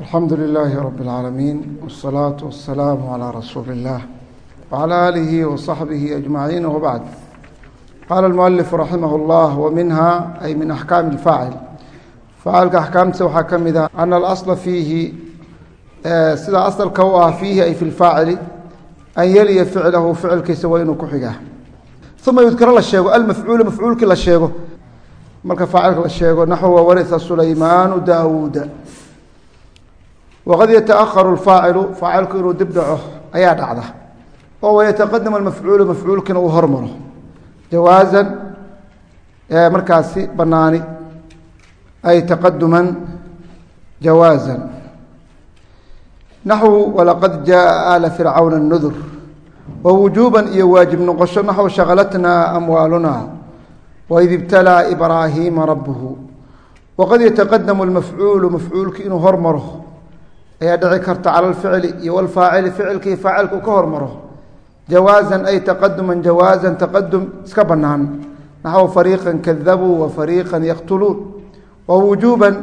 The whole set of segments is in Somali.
alxamdu لilaahi rab اlcaalamiin wالsalaaةu wasalaamu calىa rasuuli اllah wعalى aalihi waصaxbihi ajmaciin wbacd qaala اlmualif raximah اllah waminha ay min axkaami اlfaacil faacilka axkaamtiisa waxaa ka mid a ana alasla fiihi sida asalka u ah fiihi ay fi lfaacili an yeliya ficlahu ficilkiisa waa inuu ku xigaa uma yudkaro la sheego almafcuulu mafcuulkii la sheego marka faacilka la sheego naxwa waria sulaymaanu daawuuda waqad yataأharu lfaacilu faacilku inuu dib dhaco ayaa dhacda oo wayataqadam almafcuulu mafcuulkiina uu hormaro jawaaزan markaasi banaani ay taqaduman jawaaزan naxwu walaqad jaءa ala fircawna الnudur wwujuuba iyo waajib noqosho naxw shaqalatna amwaaluna waid ibtalaa ibraahiima rabuhu waqad yataqadamu lmafcuulu mafcuulki inuu hormaro ayaa dhici karta cala alficli iyo walfaacili ficilkii faacilka u ka hormaro. Jawaazan ay taqaduman jawaazan taqadum iska bannaan. Naxw fariiqan kadabuu wa fariiqan yaqtuluun. Wa wujuuban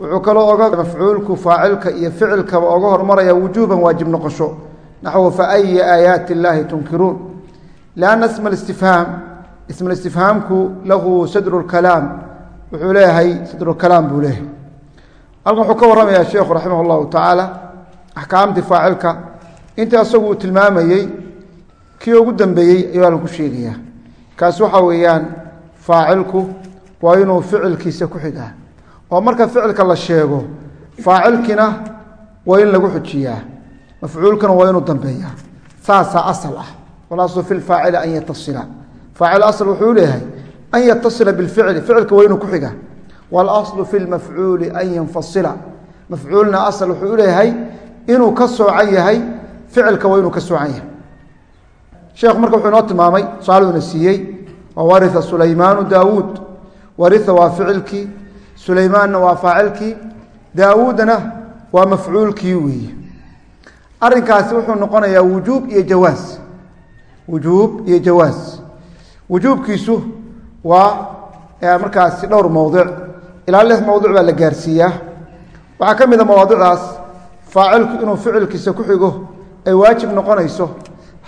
wuxuu kaloo oga mafcuulku faacilka iyo ficilkaba oga hormaraya wujuuban waajib noqosho. Naxw faaya aayaati illaahi tunkiruun. Lianna isma istifhaam ismaistifhaamku lahu sadru lkalaam wuxuu leeyahay sadrukalaam buu leeyahay halkan wuxuu ka warramaya sheekhu raximah اllahu tacaala axkaamtii faacilka. Inta isagu uu tilmaamayey kii ugu dambeeyey ayuu halkan ku sheegaya kaas waxa weeyaan faacilku waa inuu ficilkiisa ku xigaa. Oo marka ficilka la sheego faacilkina waa in lagu xujiyaa. Mafcuulkana waa inuu dambeeya saasaa asal ah. Walaslu fi lfaacili an yatasila faacil asl wuxuu leeyahay an yatasila bificli ficilka waa inuu ku xiga walaslu fi lmafcuuli an yanfasila mafcuulna asal wuxuu leeyahay inuu ka soocan yahay ficilka waa inuu ka soocan yahay sheekhu marka wuxuu inoo tilmaamay tusaaladuuna siiyey wa waria sulaymaanu daawuud waria waa ficilkii sulaymaanna waa faacilkii daawuudna waa mafcuulkii weeye arrinkaasi wuxuu noqonayaa wujuub iyo jawaas wujuub iyo jawaas wujuubkiisu waa markaasi dhowr mowdic ilaa lix mowdic baa la gaarsiiyaa. Waxaa ka mid a mawaadicdaas faacilku inuu ficilkiisa ku xigo ay waajib noqonayso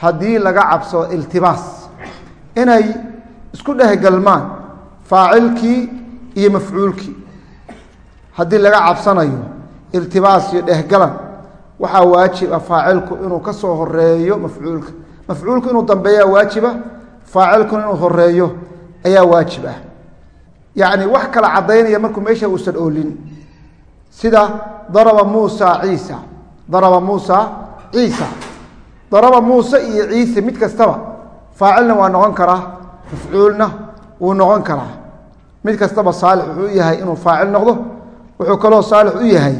haddii laga cabsado iltibaas. Inay isku dhehgalmaan faacilkii iyo mafcuulkii. Haddii laga cabsanayo iltibaas iyo dhehgalan waxaa waajiba faacilku inuu ka soo horeeyo mafcuulka. Mafcuulku inuu dambeeyaa waajiba faacilkuna inuu horeeyo ayaa waajib ah yacni wax kala caddaynaya markuu meesha uusan oolin. Sida daraba muusa ciisa. Daraba muusa ciisa. Daraba muuse iyo ciise mid kastaba faacilna waa noqon karaa mafcuulna wuu noqon karaa mid kastaba saalix wuxuu u yahay inuu faacil noqdo wuxuu kaloo saalix u yahay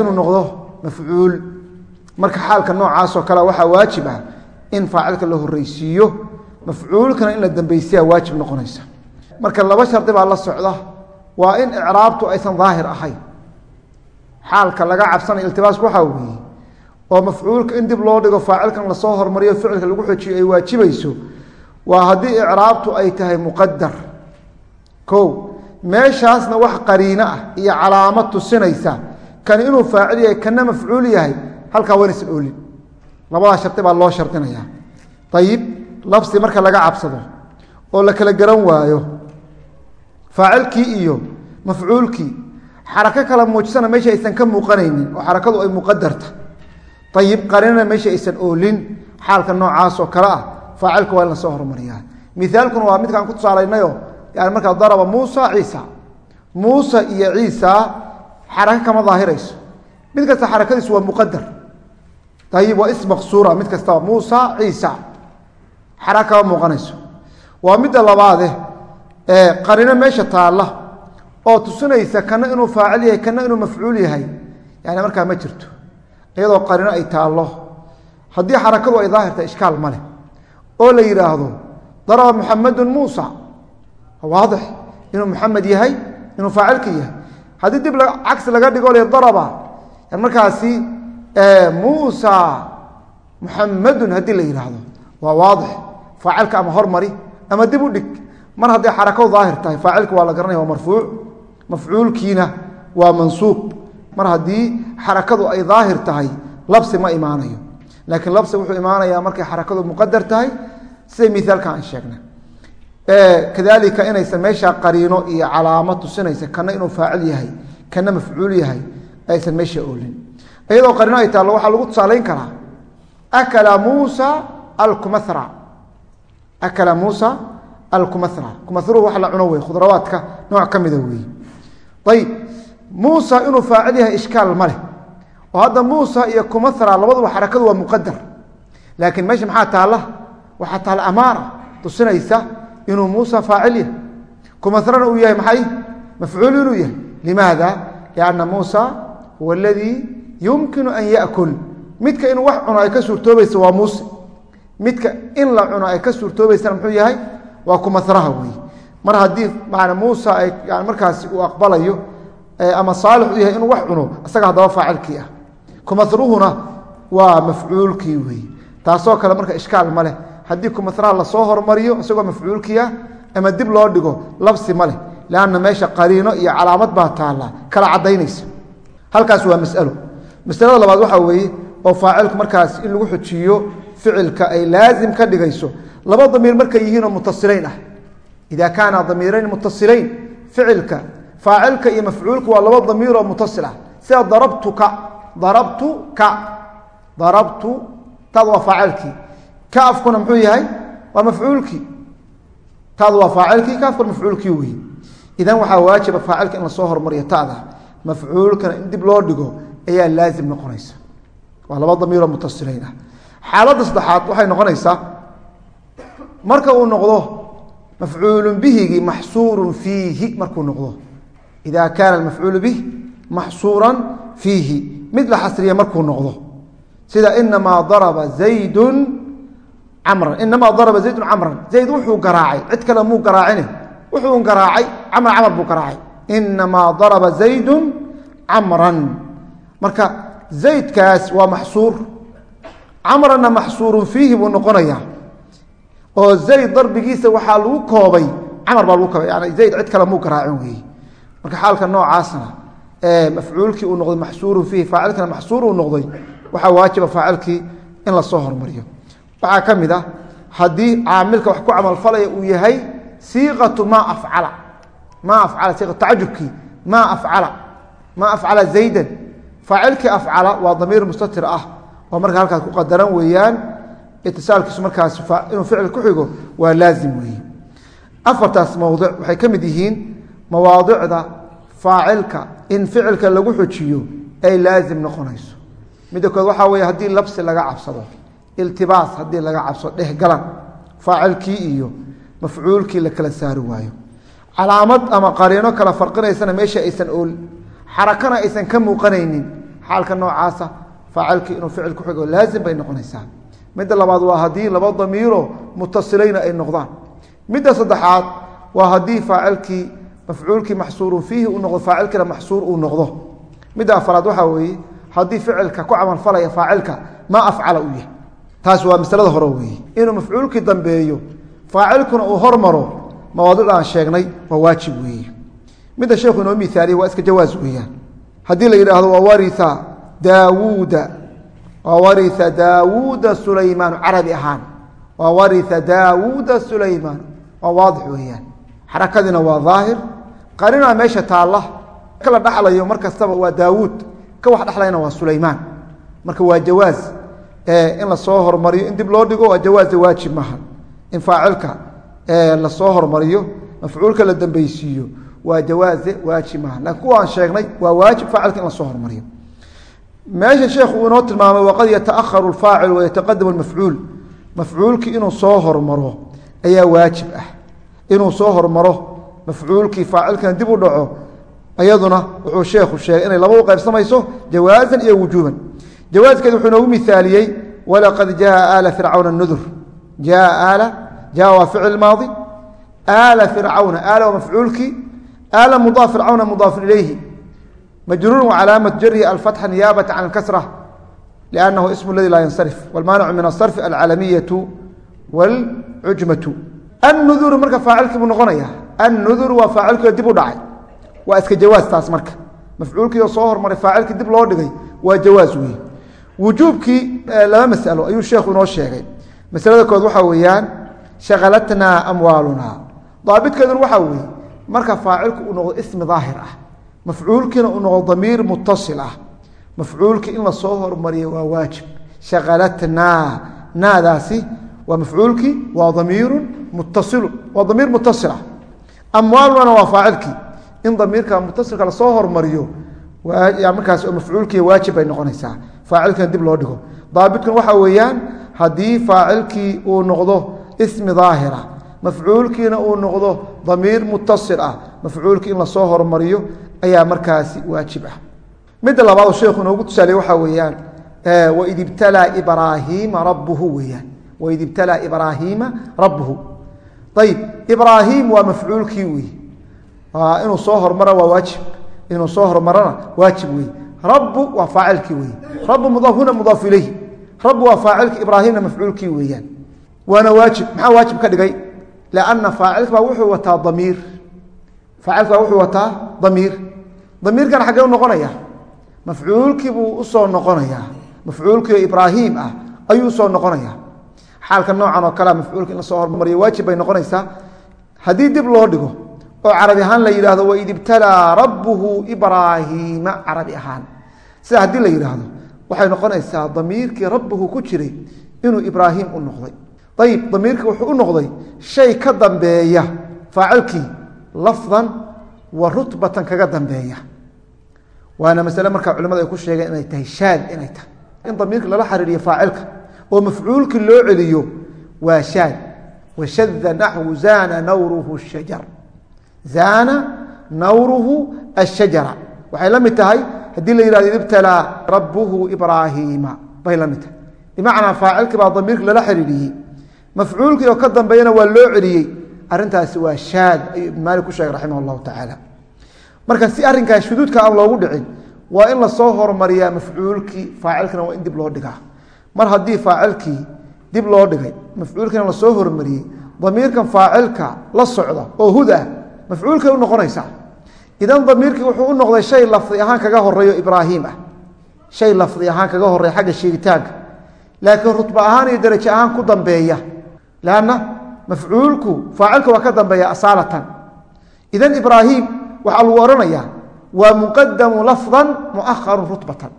inuu noqdo mafcuul. Marka xaalka noocaasoo kale waxaa waajib ah in faacilka la horeysiiyo mafcuulkana in la dambeysiyaa waajib noqonaysa marka laba shardi baa la socda. Waa in icraabtu aysan daahir ahayn. Xaalka laga cabsanaya iltibaasku waxaa weeye oo mafcuulka in dib loo dhigo faacilkan la soo hormariyo ficilka lagu xojiyo ay waajibayso waa haddii icraabtu ay tahay muqadar ko meeshaasna wax qariino ah iyo calaamad tusinaysa. Kani inuu faacil yahay kana mafcuul yahay halkaa waynaysan oolin. Labadaa shardi baa loo shardinaya ayib lafsi marka laga cabsado oo la kala garan waayo faacilkii iyo mafcuulkii. Xarako kala muujisana meesha aysan ka muuqanaynin oo xarakadu ay muqadarta ayib qarinana meesha aysan oolin. Xaalka noocaasoo kale ah faacilka waa in la soo hormariyaa. Miaalkuna waa midkaan ku tusaalaynayo yani markaa daraba muusa ciisa. Muusa iyo ciisa xarako kama daahirayso. Mid kasta xarakadiisu waa muqadar ayib waa is maqsuura mid kastaba muusa ciisa. Xaraka kama muuqanayso. Waa midda labaade qarino meesha taalla oo tusinaysa kana inuu faacil yahay kana inuu mafcuul yahay. Yani markaa ma jirto. Iyadoo qarino ay taallo. Haddii xarakadu ay daahirta ishkaal ma leh. Oo la yidhaahdo daraba muxamedun muusa. Waadix. Inuu muxamed yahay inuu faacilka yahay. Haddii dib cagsi laga dhigo le daraba. Markaasi muusa. Muxamedun haddii la yidhaahdo waa waadix. Faacilka ama hormari ama dib u dhig mar hadday xarakadu daahir tahay faacilka waa la garanaya waa marfuuc mafcuulkiina waa mansuub. Mar haddii xarakadu ay daahir tahay labsi ma imaanayo. Laakiin labsi wuxuu imaanayaa markay xarakadu muqadar tahay sida miaalka aan sheegnay. Kadalika inaysan meesha qariino iyo calaamo tusinaysa kana inuu faacil yahay kana mafcuul yahay aysan meesha oolin. Iyadoo qariino ay taallo waxaa lagu tusaalayn karaa akala muusa alkumahra akala muusa kumahruhu wax la cuno wey khudrawaadka nooc ka mida weeye ayib muusa inuu faacil yahay ishkaal ma leh. Oo hadda muusa iyo kumahra labaduba xarakadu waa muqadar laakiin meesha maxaa taalla? Waxaa taalla amaara tusinaysa inuu muusa faacil yahay. Kumahrana uu yahay maxay? Mafcuul inuu yahay. Limaada? Lianna muusa huwa aladii yumkinu an yakul. Midka inuu wax cuno ay ka suurtoobaysa midka in la cuno ay ka suurtoobaysana muxuu waa kumahraha weeye mar haddii man muusa ay yani markaasi uu aqbalayo ama saalix u yahay inuu wax cuno isaga haddaba faacilkii ah. Kumahruhuna waa mafcuulkii weeye taasoo kale marka ishkaal ma leh. Haddii kumahraha la soo hormariyo isagoo mafcuulkii ah ama dib loo dhigo labsi ma leh. Lanna meesha qariino iyo calaamad baa taalla kala cadaynaysa halkaas waa masalo. Masalada labaad waxaa weeye oo faacilku markaas in lagu xujiyo ficilka ay laazim ka dhigayso laba damiir markay yihiinoo mutasilayn ah. Ida kaana damiirayn mutasilayn ficilka faacilka iyo mafcuulka waa laba damiiroo mutasil ah. Sida darabtuka darabtuka darabtu taad waa faacilkii. Kaafkuna muxuu yahay? Waa mafcuulkii. Taad waa faacilkii kaafkuna mafcuulkii wey idan waxaa waajiba faacilka in la soo hormariyo tada mafcuulkana in dib loo dhigo ayaa laazim noqonaysa. Waa laba damiiroo mutasilayn ah. Xaaladda saddexaad waxay noqonaysaa marka uu noqdo mafcuulu bihigii maxsuurun fiihi markuu noqdo. Ida kaana mafcuulu bih maxsuuran fiihi. Mid la xasriya markuu noqdo. Sida inamaa daraba zaydun camran. Inamaa daraba zaydun camran. Zayd wuxuu garaacay. Cid kale muu garaacine wuxuu garaacay. Camr camar buu garaacay. Inamaa daraba zaydun camran. Marka zaydkaas waa maxsuur. Camranna maxsuurun fiihi buu noqonaya oo zayd darbigiisa waxaa lagu koobay. Camar baa lagu koobay yani zayd cid kale muu garaacin weeye marka xaalka noocaasna mafcuulkii uu noqday maxsuurun fiihi faacilkana maxsuur uu noqday waxaa waajiba faacilkii in la soo hormariyo. Waxaa ka mid ah haddii caamilka wax ku camalfalaya uu yahay siiqatu maa afcala. Maa afcala siiqatu tacajubkii maa afcala. Maa afcala zaydan. Faacilkii afcala waa damiir mustatir ah oo marka halkaas ku qadaran weeyaan itisaalkiisu markaas inuu ficil ku xigo waa laazim weeye. afartaas mowdic waxay ka mid yihiin mawaadicda faacilka in ficilka lagu xujiyo ay laazim noqonayso. Midda kood waxaa weeye haddii labsi laga cabsado iltibaas haddii laga cabsado dhehgalan faacilkii iyo mafcuulkii la kala saari waayo. Calaamad ama qariino kala farqinaysana meesha aysan ool xarakana aysan ka muuqanaynin xaalka noocaasa faacilkii inuu ficil ku xigo laazim bay noqonaysaa midda labaad waa haddii laba damiiro mutasilayna ay noqdaan. Midda saddexaad waa haddii faacilkii mafcuulkii maxsuurun fiihi uu noqdo faacilkiina maxsuur uu noqdo. Midda afraad waxaa weeye haddii ficilka ku camalfalaya faacilka maa afcala uu yahay. Taas waa masalada hore weeye. Inuu mafcuulkii dambeeyo faacilkuna uu hormaro mawaadicda aan sheegnay waa waajib weeye. Midda sheekhu inoo miaaliye waa iska jawaas weeyaan. Haddii la yidhaahdo waa waria daawuuda waa waria daawuuda sulaymaanu carabi ahaan. Waa waria daawuuda sulaymaan waa waadix weeyaan. Xarakadiina waa daahir. Qarina meesha taalla. Kala dhaxlayo mar kastaba waa daawuud ka wax dhexlayna waa sulaymaan marka waa jawaaz. In la soo hormariyo in dib loo dhigo waa jawaaza waajib maaha. In faacilka la soo hormariyo mafcuulka la dambeysiiyo waa jawaaze waajib maaha. Lakin kuwa aan sheegnay waa waajib faacilka in la soo hormariyo meesha sheekhu uu inoo tilmaamay waqad yataأharu اfaacil wayataqadam mafcuul mafcuulkii inuu soo hormaro ayaa waajib ah. Inuu soo hormaro mafcuulkii faacilkana dib u dhaco iyaduna wuxuu sheekhu sheegay inay laba u qaybsamayso jawaazan iyo wujuuban. Jawaaskeed wuxuu inoogu miaaliyey walaqad jaa aala fircawna nudur jaa aala jaa waa ficil maadi. Aala fircawna aala waa mafcuulkii aala mudaaf fircawna mudaafun ilayhi majruurun wacalaamat jarhi alfatxa niyaabata can alkasra liannahu ismu ladi laa yansarif walmaanicu min asarfi alcalamiyatu wاlcujmatu annuduru marka faacilkii buu noqonaya annuduru waa faacilkiio dib u dhacay. Waa iska jawaas taas marka. Mafcuulkii oo soo hormaray faacilkii dib loo dhigay waa jawaas wey wujuubkii laba masalo ayuu sheekhu inoo sheegay. Masalada kood waxaa weeyaan shakalatnaa amwaalunaa. Daabitkeeduna mafcuulkiina uu noqdo damiir mutasil ah. Mafcuulkii in la soo hormariya waa waajib. Shakalatnaa naadaasi waa mafcuulkii waa damiiru muttasilu waa damiir mutasil ah amwaalunana waa faacilkii. In damiirka mutasilka la soo hormariyo markaas oo mafcuulkii waajib bay noqonaysaa. Faacilkiina dib loo dhigo. Daabitkan waxaa weeyaan haddii faacilkii uu noqdo ismi daahira mafcuulkiina uu noqdo damiir mutasil ah mafcuulkii in la soo hormariyo ayaa markaasi waajib ah. Midda labaad sheekhu inoogu tusaaliye waxaa weeyaan waid ibtalaa ibraahiima rabbuhu weeyaan. Waid ibtalaa ibraahiima rabbuhu. Ayib ibraahim waa mafcuulkii wey inuu soo hormara waa waajib. Inuu soo hormarana waajib wey rabu waa faacilkii wey rabu mudaaf huna mudaaf ilayhi. Rabu waa faacilki ibraahimna mafcuulkii weeyaan. Waana waajib. Maxaa waajib ka dhigay? Lanna faacilka baa wuxuu wataa damiir. Faacilka baa wuxuu wataa damiir damiirkan xaggee u noqonaya? Mafcuulkii buu u soo noqonayaa mafcuulkii oo ibraahim ah ayuu u soo noqonaya. Xaalka noocan oo kalea mafcuulka in la soo hormariyo waajib bay noqonaysaa. Haddii dib loo dhigo oo carabi ahaan la yidhahdo waid ibtalaa rabbuhu ibraahiima carabi ahaan sida haddii la yidhaahdo waxay noqonaysaa damiirkii rabbuhu ku jiray inuu ibraahim u noqday. Ayib damiirkii wuxuu u noqday shay ka dambeeya faacilkii lafdan wa rutbatan kaga dambeeya waana masale markaa culimadu ay ku sheegeen inay tahay shaad inay tahay. In damiirka lala xariiriyo faacilka oo mafcuulkii loo celiyo waa shaad washada naxwu zaana nawruhu shajar. Zaana nawruhu ashajara. Waxay la mid tahay haddii la yihahdo ibtalaa rabbuhu ibraahiima bay la mid tahay. Bimacnaa faacilkii baa damiirka lala xiriiriyey. Mafcuulkii oo ka dambeeyana waa loo celiyey. Arintaasi waa shaad ayuu ibn maalik ku sheegay raximah allahu tacaala marka si arrinkaas shuduudka aan loogu dhicin waa in la soo hormariyaa mafcuulkii faacilkana waa in dib loo dhigaa. Mar haddii faacilkii dib loo dhigay mafcuulkiina la soo hormariyey damiirkan faacilka la socda oo huda mafcuulkay u noqonaysaa. Idan damiirkii wuxuu u noqday shay lafdi ahaan kaga horeeyo ibraahim ah. Shay lafdi ahaan kaga horreeya xagga sheegitaanka. Laakiin rutba ahaan iyo darajo ahaan ku dambeeya. Lanna mafcuulku faacilka waa ka dambeeya asaalatan idan ibraahim waxaa lagu odhanayaa waa muqadamu lafdan muaharu rutbatan.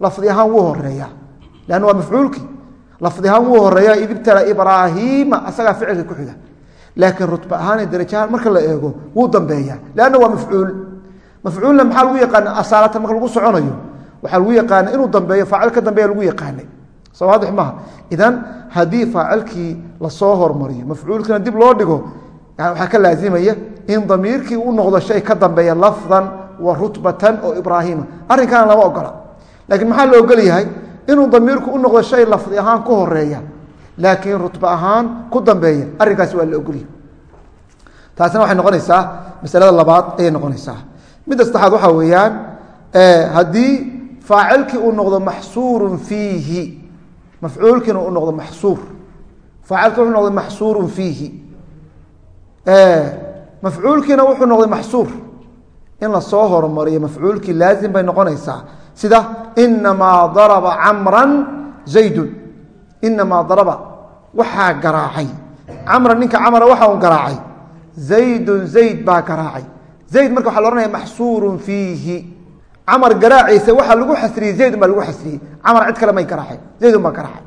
Lafdi ahaan wuu horreeya lanna waa mafcuulkii. Lafdi ahaan wuu horreeya id ibtala ibraahiima asagaa ficilka ku xiga. Laakiin rutba ahaan iyo darajo ahaan marka la eego wuu dambeeya lanna waa mafcuul. Mafcuulna maxaa lagu yaqaana asaalatan marka lagu soconayo. Waxaa lagu yaqaana inuu dambeeyo faacil ka dambeeya lagu yaqaanay. Soo waadix maaha idan haddii faacilkii la soo hormariyo mafcuulkiina dib loo dhigo waxaa ka laazimaya in damiirkii u noqdo shay ka dambeeya lafdan wa rutbatan oo ibraahima arrinkaana lama ogola. Laakiin maxaa la ogol yahay? Inuu damiirku u noqdo shay lafdi ahaan ku horreeya laakiin rutba ahaan ku dambeeya arrinkaasi waa la ogolyahay taasina waxay noqonaysaa masalada labaad ayay noqonaysaa. Midda saddexaad waxaa weeyaan haddii faacilkii uu noqdo maxsuurun fiihi mafcuulkiina u noqdo maxsuur. Faacilki wuxuu noqday maxsuurun fiihi mafcuulkiina wuxuu noqday maxsuur. In la soo hormariyo mafcuulkii laazim bay noqonaysaa. Sida inamaa daraba camran zaydun. Inamaa daraba waxaa garaacay. Camran ninka camra waxa un garaacay. Zaydun zayd baa garaacay. Zayd marka waxa la ohanaya maxsuurun fiihi. Camar garaaciisa waxaa lagu xasriyey zaydun baa lagu xasriyey. Camar cid kale may garaaceen zaydun baa garaacay.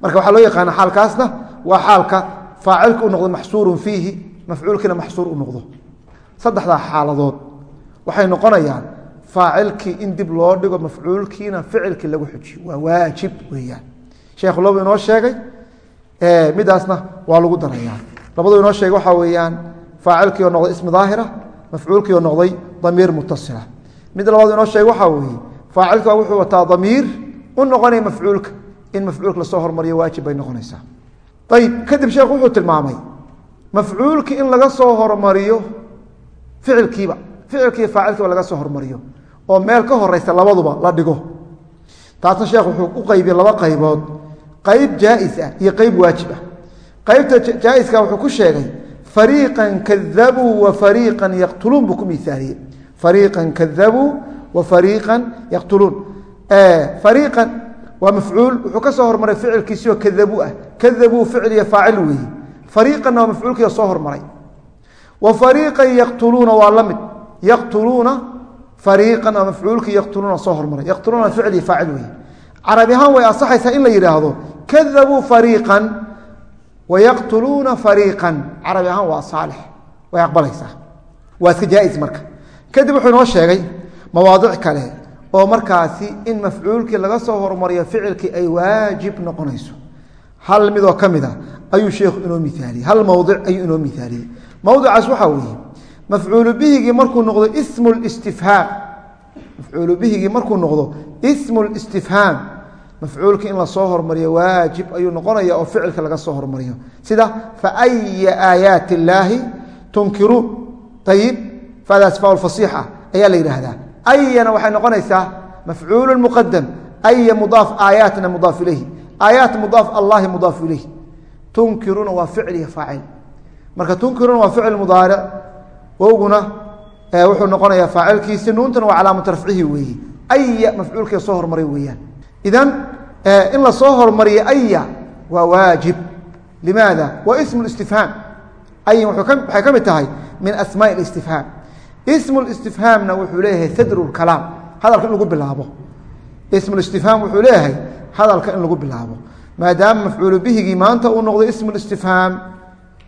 Marka waxaa loo yaqaana xaalkaasna waa xaalka faacilka u noqdo maxsuurun fiihi mafcuulkiina maxsuur u noqdo. Saddexdaa xaaladood waxay noqonayaan faacilkii in dib loo dhigo mafcuulkiina ficilkii lagu xujiyo. Waa waajib weeyaan. Sheekh lobu inoo sheegay midaasna waa lagu darayaa labadu inoo sheegay waxaa weeyaan faacilkii oo noqday ismi daahira mafcuulkii oo noqday damiir mutasila. Mid labaad inoo sheegay waxaa weeye faacilka wuxuu wataa damiir u noqonaya mafcuulka. In mafcuulka la soo hormariyo waajib bay noqonaysaa ayib kadib sheekhu wuxuu tilmaamay mafcuulki in laga soo hormariyo ficilkiiba ficilkiiba faacilkiiba laga soo hormariyo oo meel ka horeysa labaduba la dhigo. Taasna sheekh wuxuu u qaybiyey laba qaybood qayb jaais ah iyo qayb waajib ah. Qaybta jaaiska wuxuu ku sheegay fariiqan kadabuu wa fariiqan yaqtuluun buu ku miaaliyey fariiqan kadabuu wa fariiqan yaqtuluun. Fariiqan waa mafcuul wuxuu ka soo hormaray ficilkiisii oo kadabuu ah. Kadabuu ficil iyo faacil weeye fariiqanna waa mafcuulkiio soo hormaray. Wa fariiqan yaqtuluuna waa la mid. Yaqtuluuna fariiqan waa mafcuulkii yaqtuluuna soo hormaray. Yaqtuluuna ficil iyo faacil weeye carabi ahaan way ansaxaysaa in la yidhaahdo kadabuu fariiqan wa yaqtuluuna fariiqan. Carabi ahaan waa saalix. Way aqbalaysaa. Waa iska jaa-is marka. Kadib wuxuu inoo sheegay mawaadic kale oo markaasi in mafcuulkii laga soo hormariyo ficilkii ay waajib noqonayso. Hal midoo ka mid a ayuu sheekhu inoo miaaliyey hal mowdic ayuu inoo miaaliyey mowdicaas waxaa weeye mafcuulu bihigii markuu noqdo ismu listifhaam mafcuulu bihigii markuu noqdo ismu listifhaam mafcuulka in la soo hormariyo waajib ayuu noqonaya oo ficilka laga soo hormariyo. Sida faaya aayaati illaahi tunkiruun ayib fadaas faul ayaa la yidhaahdaa ayana waxay noqonaysaa mafcuulu muqadam aya mudaaf aayaatna mudaaf ilayhi. Aayaat mudaaf allahi mudaaf ilayh tunkiruuna waa ficil iyo faacil. Marka tunkiruuna waa ficil mudaaric wowguna wuxuu noqonayaa faacilkiisi nuuntana waa calaamatu rafcihi weeye aya mafcuulkii soo hormaray weeyaan. Idan in la soo hormariyo aya waa waajib. Limaada? Waa ismu istifhaam ayan waxay ka mid tahay min asmaa istifhaam ismu istifhaamna wuxuu leeyahay sadru kalaam hadalka in lagu bilaabo. Ismu istifhaam wuxuu leeyahay hadalka in lagu bilaabo. Maadaama mafcuulu bihigii maanta uu noqdo ismu istifhaam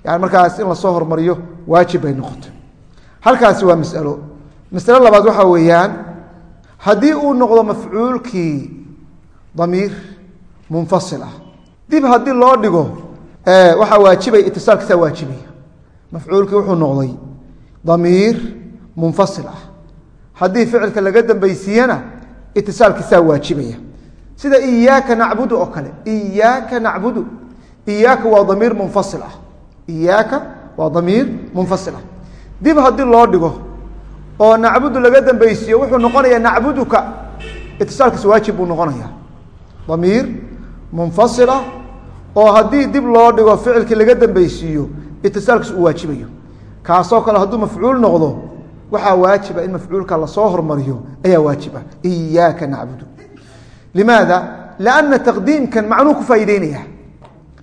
yani markaas in la soo hormariyo waajib bay noqotay. Halkaasi waa masalo. Masalo labaad waxaa weeyaan haddii uu noqdo mafcuulkii damiir munfasil ah dib haddii loo dhigo waxaa waajibaya itisaalkiisaa waajibaya. Mafcuulkii wuxuu noqday damiir munfasil ah. Haddii ficilka laga dambaysiiyana itisaalkiisaa waajibaya. Sida iyaaka nacbudu oo kale iyaaka nacbudu iyaaka waa damiir munfasil ah. Iyaaka waa damiir munfasil ah. Dib haddii loo dhigo oo nacbudu laga dambaysiiyo wuxuu noqonayaa nacbuduka itisaalkiisa waajib buu noqonaya damiir munfasil ah oo haddii dib loo dhigo ficilkii laga dambaysiiyo itisaalkiisa uu waajibayo. Kaasoo kale hadduu mafcuul noqdo waxaa waajiba in mafcuulka la soo hormariyo ayaa waajiba iyaaka nacbudu. Limaada? Lianna taqdiimkan macnuu ku faa'ideynaya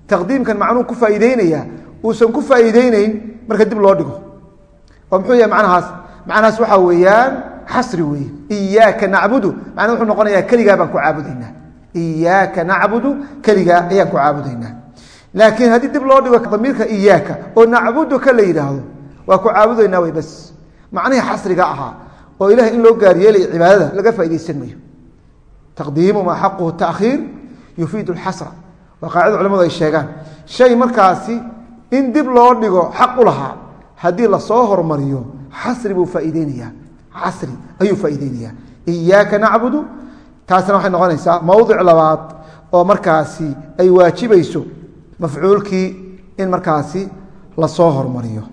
taqdiimkan macnuu ku faa'iideynaya uusan ku faa'iideyneyn marka dib loo dhigo. Oo muxuu yahay macnahaas? Macnahaas waxaa weeyaan xasri weeye. Iyaaka nacbudu. Macnaa wuxuu noqonayaa keligaa baan ku caabudaynaa. Iyaaka nacbudu. Keligaa ayaan ku caabudaynaa. Laakiin haddii dib loo dhigo damiirka iyaaka oo nacbuduka la yidhaahdo waa ku caabudaynaa wey bas macnihii xasriga ahaa oo ilahay in loo gaaryeelaya cibaadada laga faaideysan mayo taqdiimu maa xaquhu taakhiir yufiidu lxasra waa qaacida culamadu ay sheegaan. Shay markaasi in dib loo dhigo xaq u lahaa haddii la soo hormariyo xasri buu faaiideynayaa. Casri ayuu faa'iideynayaa. Iyaaka nacbudu taasna waxay noqonaysaa mowdic labaad oo markaasi ay waajibayso mafcuulkii in markaasi la soo hormariyo.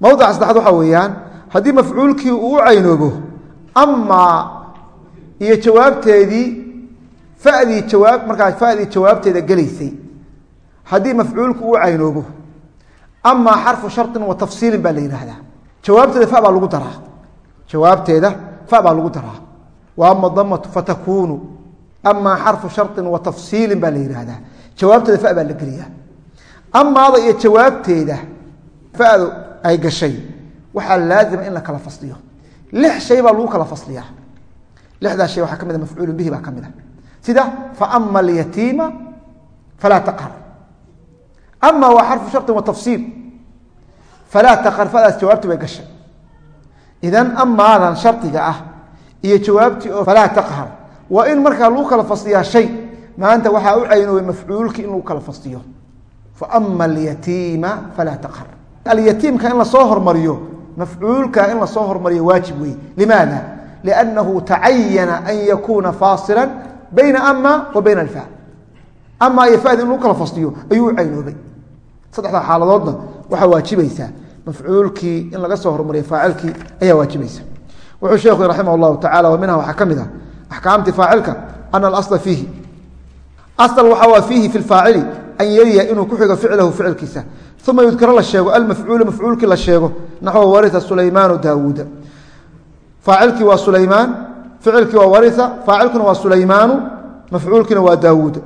Mowdica saddexaad waxaa weeyaan haddii mafcuulkii uu u caynoobo amaa iyo jawaabteedii fadii jawaab markaa fadii jawaabteeda gelaysay. Haddii mafcuulku uu caynoobo amaa xarfu sharin wa tafsiilin baa la yidhaahdaa. Jawaabteeda fa baa lagu daraa. Jawaabteeda fa baa lagu daraa. Wa ama damatu fatakunu amaa xarfu sharin wa tafsiilin baa la yidhaahdaa. Jawaabteeda fa baa la geliyaa amaada iyo jawaabteeda fadu ay gashay waxaa laazima in la kala fasliyo. Lix shay baa lagu kala fasliyaa. Lixdaas shay waxaa ka mid a mafcuulu bihi baa ka mid a sida faama alyatiima falaa taqhar. Ama waa xarfu sharin wa tafsiil. Falaa taqhar fadaas jawaabtii bay gashay. Idan amaadan shardiga ah iyo jawaabtii oo falaa taqhar waa in markaa lagu kala fasliyaa shay. Maanta waxaa u caynoobay mafcuulkii in lagu kala fasliyo. Faama alyatiima falaa taqhar. Alyatiimka in la soo hormariyo mafcuulka in la soo hormariyo waajib wey limaada liannahu tacayana an yakuuna faasila bayna ama wa bayna alfa ama iyo fadi in lagu kala fasliyo ayuu caynoobay. Saddexda xaaladoodna waxaa waajibaysaa mafcuulkii in laga soo hormariyo faacilkii ayaa waajibaysa. Wuxuu sheekhu raximah llahu tacala wa minha waxaa ka mid ah axkaamtii faacilka ana alasla fiihi. Asal waxaa fiihi fi lfaacili an yeliya inuu ku xigo ficlahu ficilkiisa uma yudkaro la sheego almafcuulu mafcuulkii la sheego naxwa warisa sulaymaanu daawuuda faacilkii waa sulaymaan ficilkii waa waria faacilkuna waa sulaymaanu mafcuulkiina waa daawuud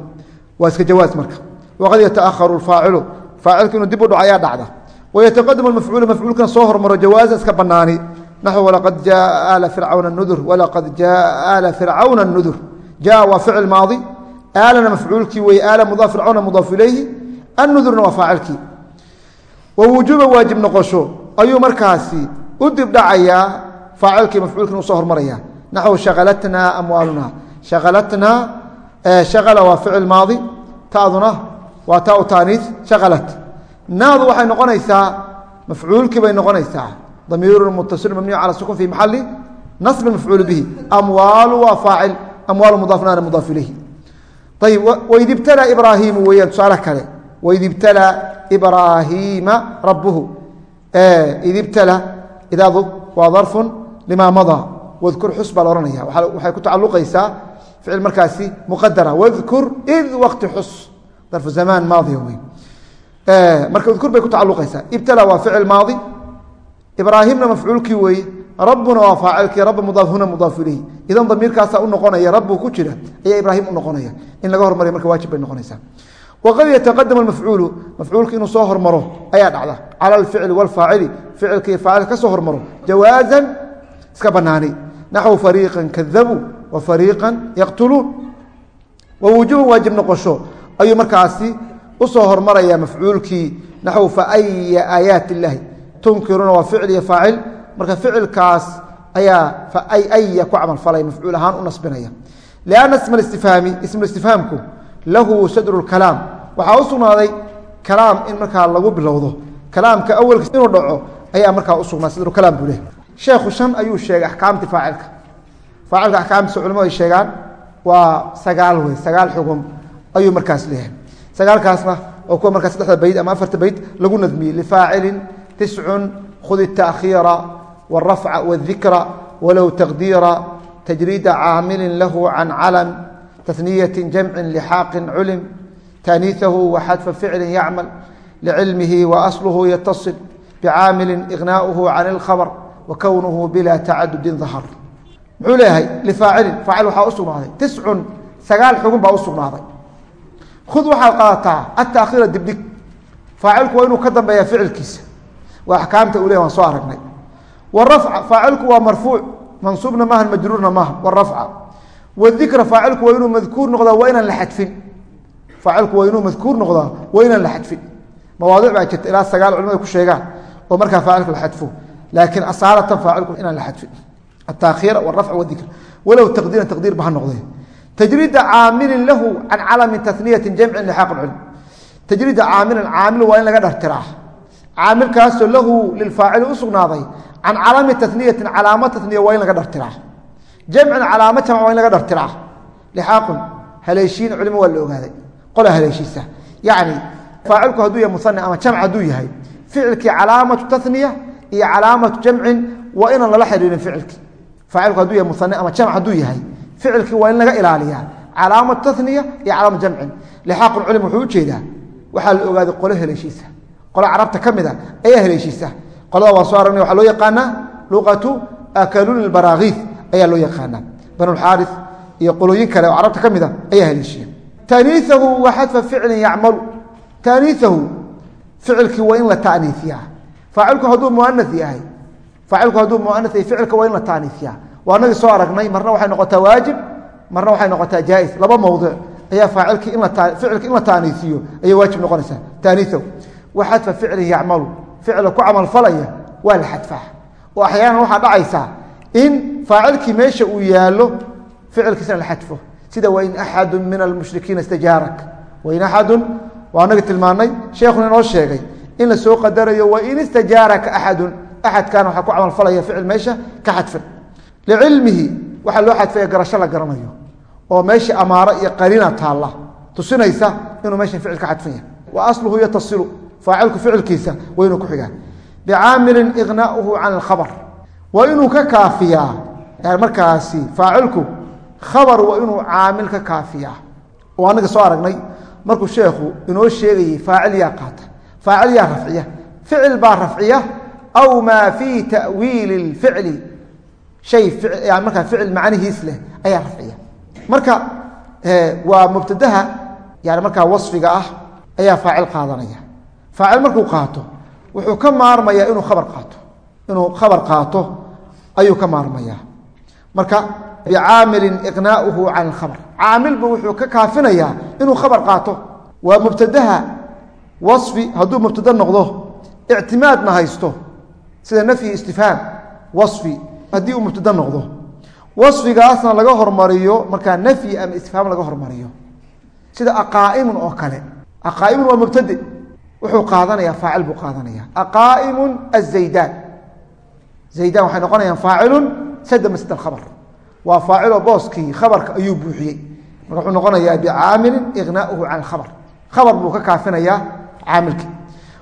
waa iska jawaaz marka waqad yataakharu faacilu faacilku inuu dib u dhaco ayaa dhacda wayataqadamu mafcuulu mafcuulkana soo hormaro jawaaza iska banaani naxw walaqad jaaa aala fircawna nudur walaqad jaaa aala fircawna nudur jaa waa ficil maadi aalana mafcuulkii wey aala mudaa fircawna mudaaf ilayhi annudurna waa faacilkii wa wujuuba waajib noqosho. Ayuu markaasi u dibdhacayaa faacilkii mafcuulkin u soo hormaraya. Naxw shakalatna amwaaluna haalatna haala waa ficil maadi. Taduna waa tau taaniis shakalat naadu waxay noqonaysaa mafcuulkii bay noqonaysaa. Damiiru mutasil mabniyu cala sukun fi maxali nasb mafcuul bihi. Amwaalu waa faacil amwaalu mudaafnana mudaaf ilayhi. Ayib waidibtala ibraahiimu weyaan tusaale kale waid ibtalaa ibraahiima rabuhu id ibtala idaadu waa darfun limaa madaa wadkur xus baa la ohanaya waxay ku tacaluqaysaa ficil markaasi muqadara wadkur id waqti xus darfu zamaan maadiya wey marka udkur bay ku tacaluqaysaa ibtala waa ficil maadi ibraahimna mafcuulkii weeye rabbuna waa faacilkii rab mudaaf huna mudaaf ilayhi idan damiirkaasaa u noqonaya rabbuu ku jira ayaa ibraahim u noqonaya in laga hormariya marka waajib bay noqonaysaa waqad yataqadam mafcuulu mafcuulka inuu soo hormaro ayaa dhacda cala alficli wاlfaacili ficilka iyo faacil ka soo hormaro jawaazan iska banaanay naxwu fariiqan kadabuu wa fariiqan yaqtuluun wa wujuuban waajib noqosho ayuu markaasi u soo hormaraya mafcuulkii naxwu faaya aayaat illaahi tunkiruuna waa ficil iyo faacil marka ficilkaas ayaa faaya ku camal falay mafcuul ahaan u nasbinaya lianna isma istifhaami ismu istifhaamku lahu sadru kalaam waxaa u sugnaaday kalaam in markaa lagu bilowdo. Kalaamka awalkiis inuu dhaco ayaa markaa usugnaa sadrukalaam buu leh sheekhu shan ayuu sheegay axkaamtii faacilka. Faacilka axkaamtiisa culimadu ay sheegaan waa sagaal wey sagaal xugum ayuu markaas leeyahay. Sagaalkaasna oo kuwa markaa saddexda bayd ama afarta bayd lagu nadmiyey. Lifaacilin tiscun khud itakhiira wاrafca wاdikra walow taqdiira tajriida caamilin lahu can calam تثنية جمع لحاق علم تانيثه وxدف فعل يعمل لعلمه وأصله يتصل بعاaمل إغناؤه عن الخبر وكونه بلا تعدد ظهر مxuu leeyahay لفاacل فاacل waxaa usugnaaday تiسع sagaal xugun baa usugnaaday khud waxaad qaadataa التأkhiira dibdhig faacilku waa inuu ka dambeeya ficilkiisa waa أحkaamta u leh waan soo aragnay والرفع faacilku waa marفوuع maنصuubna maaha majruurna maaha والرفع wdikra faacilku waa inuu madkuur noqdaa waa inaan la xadfin. Faacilku waa inuu madkuur noqdaa waa inaan la xadfin. Mawaadic baa jirta ilaa sagaal culimada ku sheegaan oo markaa faacilka la xadfo. Laakiin asaalatan faacilku inaan la xadfin. Ataakhiira wrafc wadikr walow taqdiiran taqdiir ba ha noqdee. Tajriida caamilin lahu can calami taniyati jamcin lixaaq cilm tajriida caamilin caamil waa in laga dhartiraa. Caamilkaasoo lahu lilfaacili usugnaaday can calami taniyatin calaama taniya waa in laga dhartiraa jamcin calaamo jamc waa in laga dhartiraa lixaaqun haleeshiin culimo waa la ogaaday. Qola haleeshiisa. Yacni faacilku hadduu yahay musani ama jamc hadduu yahay ficilkii calaamatu taniya iyo calaamatu jamcin waa inaan lala xidhiirin ficilkii. Faacilku hadduu yahay musani ama jamc hadduu yahay ficilkii waa in laga ilaaliyaa. Calaamatu taniya iyo calaamatu jamcin. Lixaaqun culim wuxuu u jeedaa waxaa la ogaaday qolo haleeshiisa. Qolo carabta ka mid a ayaa haleeshiisa. Qolada waan soo aragnay waxaa loo yaqaanaa luqatu akaluni baraakiif ayaa loo yaqaanaa. Banulxaari iyo qolooyin kale oo carabta ka mid a ayaa haleeshiya taaniiahu waa xadfa ficlin yacmalu. Taaniiahu ficilkii waa in la taaniifiyaa. Faacilku hadduu muana yahay faacilku hadduu muana yahay ficilka waa in la taaniifiyaa. Waa nagii soo aragnay marna waxay noqotaa waajib marna waxay noqotaa jaais. Laba mowdic ayaa inficilka in la taaniifiyo ayay waajib noqonaysaa. Taaniiahu wa xadfa ficlin yacmalu. Ficila ku camalfalaya waa la xadfaa. Oo axyaanan waxaa dhacaysaa in faacilkii meesha uu yaalo ficilkiisna la xadfo. Sida wain axadu min almushrikiina istajaarak wain axadun waa anagi tilmaanay sheekhuna inoo sheegay in la qadarayo wain istajaaraka axadun. Axadkaana waxaa ku camalfalaya ficil meesha ka xadfan licilmihi waxaa loo xadfaya garasho la garanayo oo meesha amaaro iyo qariina taalla. Tusinaysa inuu meesha ficil ka xadfan yahay. Wa asluhu yatasilu faacilku ficilkiisa waa inuu ku xigaa. Bicaamilin iqnaauhu can alkhabr waa inuu ka kaafiyaa. Markaasi faacilku khabar waa inuu caamil ka kaafiyaa. Oo anaga soo aragnay. Markuu sheekhu inoo sheegayey faacil yaa qaata faacil yaa rafciya. Ficil baa rafciya. Aw maa fii ta'wiili اlficli shay yani markaa ficil macnihiis leh ayaa rafciya. Marka waa mubtadaha yani markaa wasfiga ah ayaa faacil qaadanaya. Faacil markuu qaato wuxuu ka maarmayaa inuu khabar qaato. Inuu khabar qaato ayuu ka maarmaya marka bicaamilin iqnaauhu can alkhabar caamilbu wuxuu ka kaafinayaa inuu khabar qaato. Waa mubtadaha wasfi hadduu mubtada noqdo ictimaadna haysto. Sida nafyi istifhaam wasfi haddii uu mubtada noqdo. Wasfigaasna laga hormariyo markaa nafyi ama istifhaam laga hormariyo. Sida aqaa'imun oo kale. Aqaa'imun waa mubtade wuxuu qaadanaya faacil buu qaadanaya aqaa'imun azaydaan zaydaan waxay noqonayaan faacilun sada masd alkhabar waa faaciloo booskii khabarka ayuu buuxiyey. Wuxuu noqonayaa bicaamilin iqnaauhu can alkhabar khabar buu ka kaafinayaa caamilka.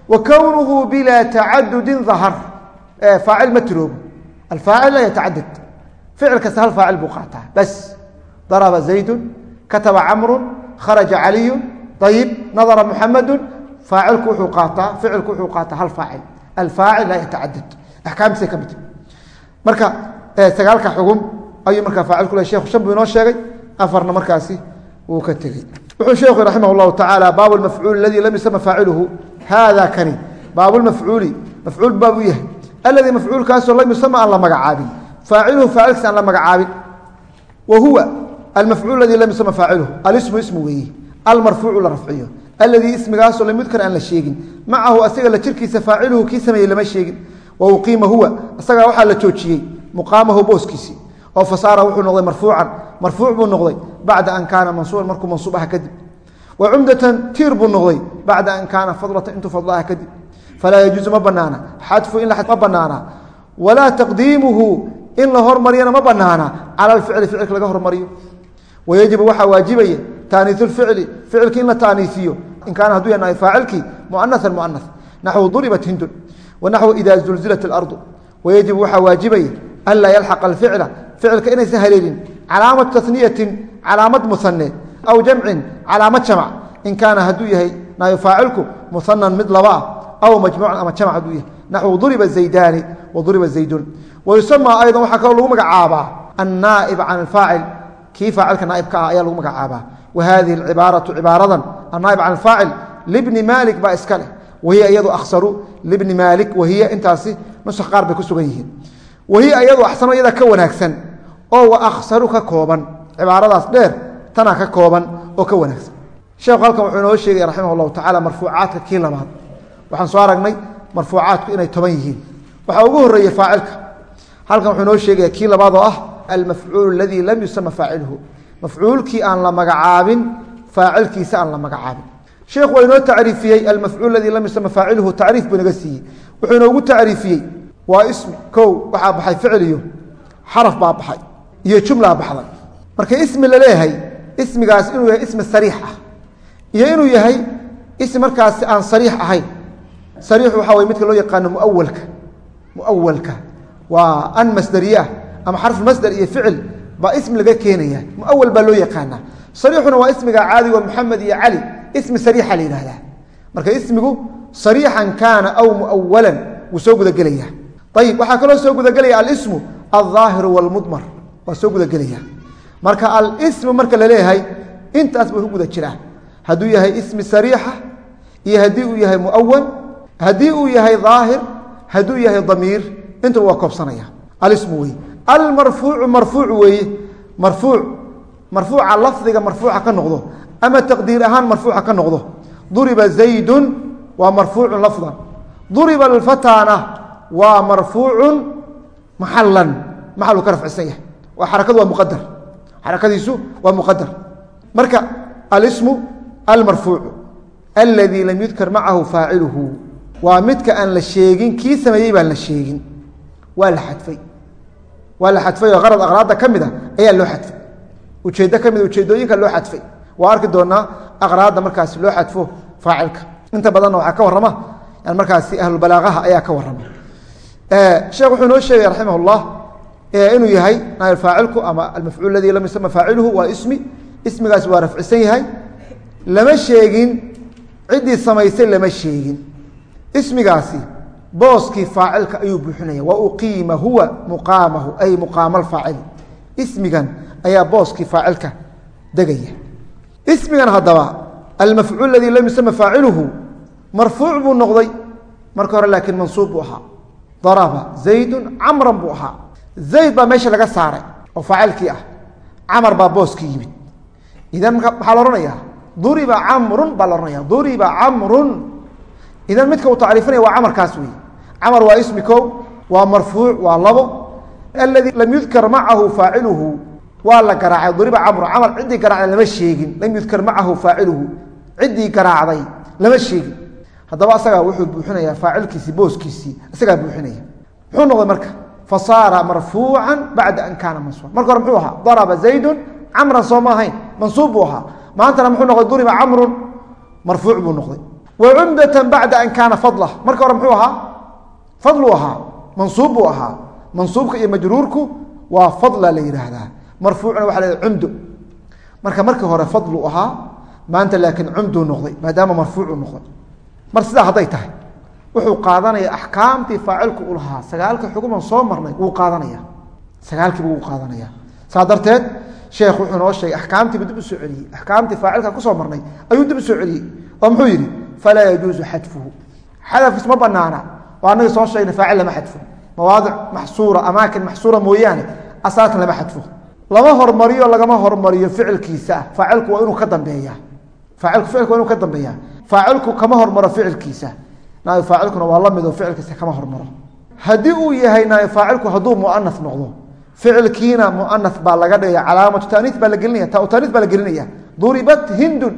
Wa kownuhu bilaa tacadudin dahar faacil ma tiroobo. Alfaacil laa yatacadad ficil kasta hal faacil buu qaataa. Bas. Daraba zaydun kataba camru kharaja caliyu ayib nadara muxamadu faacilku wuxuu qaataa ficilku wuxuu qaataa hal faacil. Alfaacil laa yatacadad axkaamtiisay ka mid marka sagaalka xugum ayuu markaa faacilku le shekhu shan buu inoo sheegay afarna markaasi wuu ka tegey wuxuu sheekhu raximah llahu tacaala baabu lmafcuul aladii lam yusama faaciluhu haada kani. Baabulmafcuuli mafcuul baabuu yahay. Aladii mafcuulkaasoo lam yusama aan la magacaabin. Faaciluhu faacilkiisa aan la magacaabin. Wa huwa almafcuul aladii lam yusama faaciluhu. Alismu ismu weeye almarfuucu la rafciyo. Aladii ismigaasoo lam yudkar aan la sheegin. Macahu asaga la jirkiisa faaciluhu kii sameeyey lama sheegin wa uqiima huwa isagaa waxaa la joojiyey muqaamahu booskiisii oo fasaara wuxuu noqday marfuucan marfuuc buu noqday bacda an kaana mansuuban markuu mansuub aha kadib wa cumdatan tiir buu noqday bacda an kaana fadlatan intuu fadlo aha kadib falaa yajuusu ma banaana xadfu in ma banaana walaa taqdiimuhu in la hormariyana ma banaana cala alficli ficilka laga hormariyo wayajibu waxaa waajibaya taaniiu ficli ficilki in la taaniisiyo in kaana haduu yahay faacilkii muanaan muana naxwu duribat hindun wanaxwu ida zulzilat اlardu wayajibu waxaa waajibaya anlaa yalxaqa alficla ficilka inaysan haleelin calaamad taniyatin calaamad muane aw jamcin calaamad jamc in kaana hadduu yahay naayo faacilku muanan mid laba ah aw majmuucan ama jamc hadduu yahay naxwu duriba zaydaani wa duriba zaydun wayusama ayضa waxaa kaloo lagu magacaabaa annaaib can alfaacil kii faacilka naaibka ah ayaa lagu magacaabaa wa hadihi cibaaratu cibaaradan annaaib can alfaacil libni maalik baa iska leh wahiya iyadu akhsaru libni maalik wahiya intaasi nusa qaar bay ku sugan yihiin. Wahiya iyadu axsano iyada ka wanaagsan oo wa akhsaru ka kooban cibaaradaas dheer tanaa ka kooban oo ka wanaagsan. Sheekhu halkan wuxuu inoo sheegaya raximah llahu tacala marfuucaadka kii labaad. Waxaan soo aragnay marfuucaadku inay toban halkan wuxuu inoo sheegaya kii labaad oo ah almafcuul aladii lam yusama faaciluhu. Mafcuulkii aan la magacaabin faacilkiisa aan la magacaabin sheekhu waa inoo tacriifiyey almafcuul aladii lam yusama faaciluhu tacriif buu inaga siiyey. Wuxuu inoogu tacriifiyey waa ismi kow waxaa baxay ficil iyo xaraf baa baxay iyo jumlaa baxday. Marka ismi la leeyahay ismigaas inuu yahay ismi sariix ah iyo inuu yahay ismi markaasi aan sariix ahayn. Sariixu waxaa way midka loo yaqaano muawalka muawalka waa an masdariyeah ama xarfu masder iyo ficil baa ismi laga keenaya muawal baa loo yaqaanaa. Sariixuna waa ismiga caadiga oo maxamed iyo cali ismi sariixa la yidhahdaa marka ismigu sariixan kaana aw muawalan wuu soo gudagelaya. Ayib waxaa kaloo soo gudagelaya alismu alظaahiru wاlmudmar waa soo gudagelaya. Marka alismu marka la leeyahay intaas buu ku guda jiraa. Hadduu yahay ismi sariixa iyo haddii uu yahay muawal haddii uu yahay daahir hadduu yahay damiir intuba waa koobsanaya. Alismu wey almarfuucu marfuuc weeye. Marfuuc marfuuca lafdiga marfuuca ka noqdo ama taqdiir ahaan marfuuca ka noqdo. Duriba zaydun waa marfuucun lafdan. Duriba alfatana waa marfuucun maxalan maxaluu ka rafcisan yahay. Xarakadu waa muqadar xarakadiisu waa muqadar marka alismu almarfuucu. Aladii lam yudkar macahu faaciluhu. Waa midka aan la sheegin kii sameeyey baan la sheegin. Waa la xadfay. Waa la xadfay oo qarad aqraadda ka mid a ayaa loo xadfay. Ujeeddo ka mid ujeedooyinka loo xadfay waa arki doonaa aqraadda markaasi loo xadfo faacilka. Inta badanna waxaa ka warrama yani markaasi ahlubalaaqaha ayaa ka warrama. Sheekh wuxuu inoo sheegay raximah inuu yahay faacilku ama almafcuul ladii lam yusama faaciluhu waa ismi ismigaasi waa rafcisan yahay. Lama sheegin ciddii samaysay lama sheegin. Ismigaasi booskii faacilka ayuu buuxinaya wa uqiima huwa muqaamahu ay muqaama alfaacili ismigan ayaa booskii faacilka degaya ismigan haddaba almafcuul ladii lam yusama faaciluhu marfuuc buu noqday. Marka hore laakiin mansuub buu ahaa. Daraba zaydun camran buu ahaa. Zayd baa meesha laga saaray oo faacilkii ah. Camar baa booskii yimid. Idan maxaa la ohanayaa duriba camrun baa la ohanaya duriba camrun. Idan midka uu tacriifinaya waa camarkaas wey camar waa ismi kow waa marfuuc waa labo. Aladii lam yudkar macahu faaciluhu waa la garaacay duriba camru camar ciddii garaacday lama sheegin. Lam yudkar macahu faaciluhu. Ciddii garaacday lama sheegin. Haddaba asagaa wuxuu buuxinayaa faacilkiisii booskiisii isagaa buuxinaya. Muxuu noqday marka? Fasaara marfuuca bacda an kaana mansuuba marka hore muxuu ahaa daraba zaydun camran soo ma ahayn mansuub buu ahaa. Maantana muxuu noqday duriba camrun marfuuc buu noqday. Wa cumdatan bacda an kaana fadla marka hore muxuu ahaa? Fadluu ahaa mansuub buu ahaa. Mansuubka iyo majruurku waa fadla la yidhaahdaa marfuucna waxa la cumdo marka markii hore fadlu ahaa maanta laakiin cumduu noqday maadaama marfuucuu noqday. Mar sidaa hadday tahay. Wuxuu qaadanaya axkaamtii faacilku u lahaa. Sagaalka xukuman soo marnay wuu qaadanaya. Sagaalkiiba wuu qaadanaya. Saa darteed sheekh wuxuu noo sheegay axkaamtiibu dib u celiyey. Axkaamtii faacilka ku soo marnay ayuu dib u celiyey. Oo muxuu yidhi falaa yajuusu xadfuhu. Xadafkiis ma banaana oo annaga soo sheegnay faacil lama xadfo. Mawaadic maxsuura amaakin maxsuura mooyaane asaalkan lama xadfo lama hormariyo lagama hormariyo ficilkiisa. Faacilku waa inuu ka dambeeya faacilku ficilka waa inuu ka dambeeya faacilku kama hormaro ficilkiisa. Naai faacilkuna waa la midoo ficilkiisa kama hormaro. Haddii uu yahay naai faacilku hadduu muanas noqdo ficilkiina muanas baa laga dhigaya calaamatu taaniis baa la gelinaya. Ta taaniis baa la gelinaya. Duribat hindun.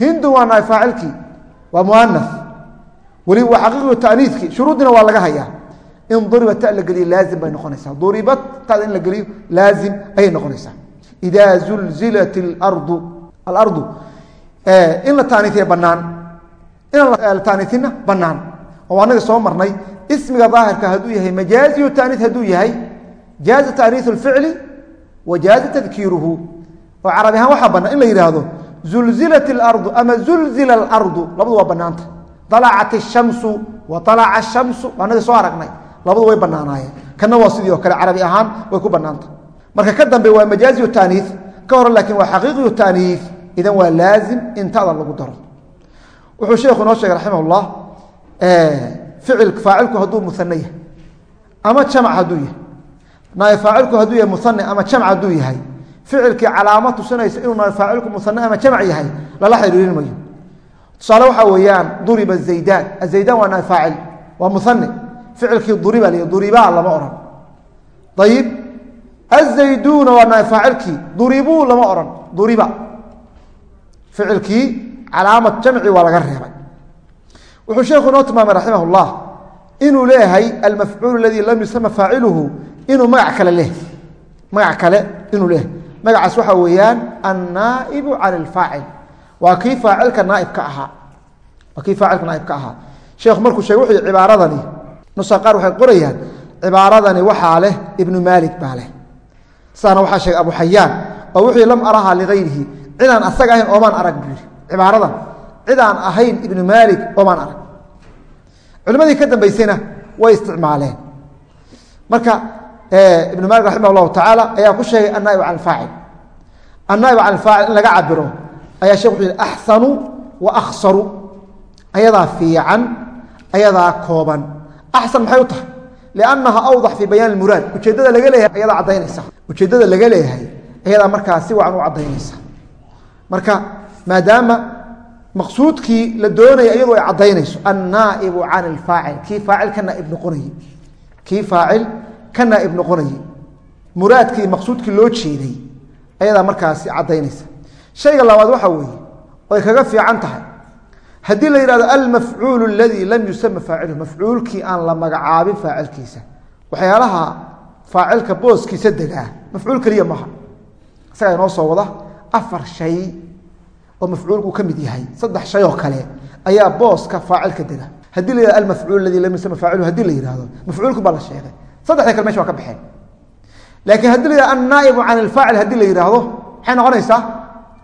Hindun waa naai faacilkii. Waa muanas weli waa xaqiiqigu taaniiskii shuruuddina waa laga hayaa in duriba ta la geliyo laazim bay noqonaysaa duribat tada in la geliyo laazim ayay noqonaysaa idaa zulzilat alardu alardu in la taaniifiya banaan inaan la taaniifinna banaan oo anaga soo marnay ismiga daahirka hadduu yahay majaaziyu taaniis hadduu yahay jaaza taaniis اlficli wa jaaza tadkiiruhu oo carabi ahaan waxaa banaan in la yidhaahdo zulzilat اlardu ama zulzila alardu labadu waa banaanta alacat الshamsu wa alaca الshamsu anaga soo aragnay labadu way banaanaayeen. Kana waa sidii oo kale carabi ahaan way ku banaanta marka ka dambe waa majaaziyu taaniis. Ka hore laakiin waa xaqiiqiyu taaniis. Idan waa laazim in lagu daro. Wuxuu sheekhu noo sheegay raximah اllah ficil faacilku hadduu muane yahay ama jamc hadduu yahay. Naai faacilku hadduu yahay muane ama jamc hadduu yahay. Ficilkii calaamo tusinaysa inuu naai faacilku muane ama jamc yahay lala xiriirin mayo tusaale waxaa weeyaan duriba zaydaan. Azaydaan waa naai faacil waa muane ficilkii duriba l duribaa lama ohan ayib azayduuna waa naai faacilkii duribuu lama ohan duriba. Ficilkii calaamat jamci waa laga reebay. Wuxuu sheekhu noo tilmaamay raximah اllah inuu leeyahay almafcuul aladii lam yusama faaciluhu inuu magac kale leh magac kale inuu leeyahay. Magacaas waxaa weeyaan annaa'ibu can اlfaacil waa kii faacilka naaibka ahaa. Waa kii faacilka naaibka ahaa. Sheekhu markuu sheegay wuxuu yihi cibaaradani nusa qaar waxay qorayaan cibaaradani waxaa leh ibnu maalik baa leh. Sidaana waxaa sheegay abu xayaan oo wuxuu lam araha ligayrihi cidaan asaga ahayn oomaan arag buu yihi cibaaradan cidaan ahayn ibnu maalik oomaan arag. Culimadii ka dambaysayna way isticmaaleen. Marka ibnu maalik raximah allahu tacaala ayaa ku sheegay annaaib can alfaacil. Annaaib can alfaacil in laga cabiro ayaa shek wuxuu yihi axsanu wa akhsaru ayadaa fiican ayadaa kooban axsan maxay u tahay liannaha awdax fii bayaan muraad ujeeddada laga leeyahay ayadaa caddaynaysa ujeeddada laga leeyahay ayadaa markaa si wacan u caddaynaysa marka maadaama maqsuudkii la doonaya iyadoo ay caddaynayso annaa'ibu can ilfaacil kii faacil ka naaib noqonaye kii faacil ka naaib noqonaye muraadkii maqsuudkii loo jeeday ayadaa markaasi caddaynaysa shayga labaad waxaa weeye oy kaga fiican tahay haddii la yidhahdo almafcuulu aladii lam yusama faaciluhu. Mafcuulkii aan la magacaabin faacilkiisa. Waxyaalaha faacilka booskiisa degaa. Mafcuul keliya maaha. Isagaa inoo soo wada afar shay oo mafcuulku ka mid yahay. Saddex shay oo kale ayaa booska faacilka dega haddii la yihahdo almafcuul aladii lam yusama faaciluhu haddii la yihahdo mafcuulku baa la sheegay. Saddexda kale meesha waa ka baxeen. Laakiin haddii la yihahdo annaa'ibu can ilfaacil haddii la yidhaahdo maxay noqonaysaa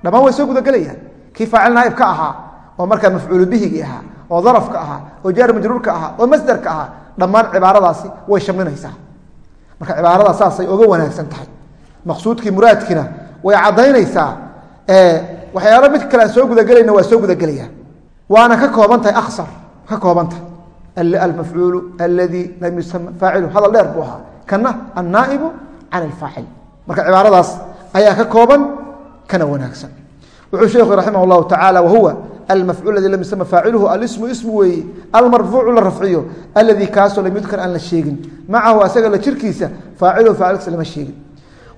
dhammaan way soo gudagelayaan. Kii faacil naaib ka ahaa oo markaa mafcuulu bihigii ahaa oo darafka ahaa oo jaar majruurka ahaa oo masderka ahaa dhammaan cibaaradaasi way shamlinaysaa marka cibaarada saasay oga wanaagsan tahay. Maqsuudkii muraadkiina way caddaynaysaa waxyaalo mid kale soo gudagelayna waa soo gudagelaya waana ka kooban tahay aksar ka kooban tahay. Almafcuulu aladii lam yusama faacilu hadal dheer buu ahaa. Kana annaa'ibu can alfaacil marka cibaaradaas ayaa ka kooban kana wanaagsan. Wuxuu sheekhu raximah llahu tacala wahuwa almafcuul ladii lam yusama alismu ismu weeye almarfuucu la rafciyo aladii kaasoo lam yudkar aan la sheegin. Macahu asaga la jirkiisa faaciluhu faacilkiisa lama sheegin.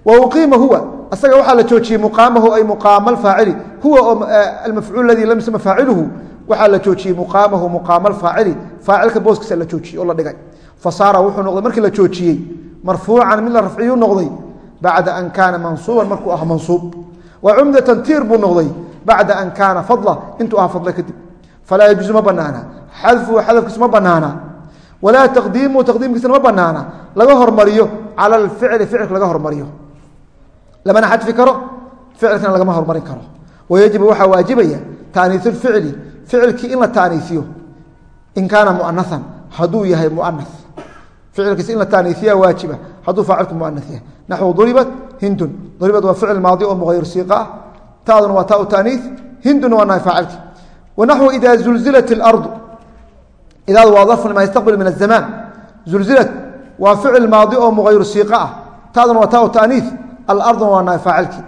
Wa uqiima huwa asaga waxaa la joojiyey muqaamahu ay muqaama alfaacili huwa oo almafcuul ladii lam yusama waxaa la joojiyey muqaamahu muqaama alfaacili faacilka booskiisa la joojiyey oo la dhigay. Fasaara wuxuu noqday markii la joojiyey marfuucan mid la rafciyu noqday bacda an kaana mansuuban markuu ah mansuub. Wa cumdatan tiir buu noqday bacda an kaana fadla intuu aha fadla kadib falaa yajuusu ma banaana xadfuhu xadafkiisu ma banaana walaa taqdiimuhu taqdiimkiisana ma banaana laga hormariyo cala alficli ficilka laga hormariyo lamana xadfi karo ficilkana lagama hormarin karo wayajibu waxaa waajibaya taaniiu ficli ficilkii in la taaniisiyo in kaana muanaan hadduu yahay muana ficilkiisa in la taaniisiya waajiba hadduu faacilku muana yahay naxwu duribat hindun duribad waa ficil maadi oo muayr siiqa ah taaduna waa taa taaniis hinduna waa nahay faacilki wanaxwu ida zulzilat اlardu idaadu waa darfu lima yastaqbil min azamaan zulzilat waa ficil maadi oo muayr siiqa ah taaduna waa taa taaniis alarduna waa nahay faacilki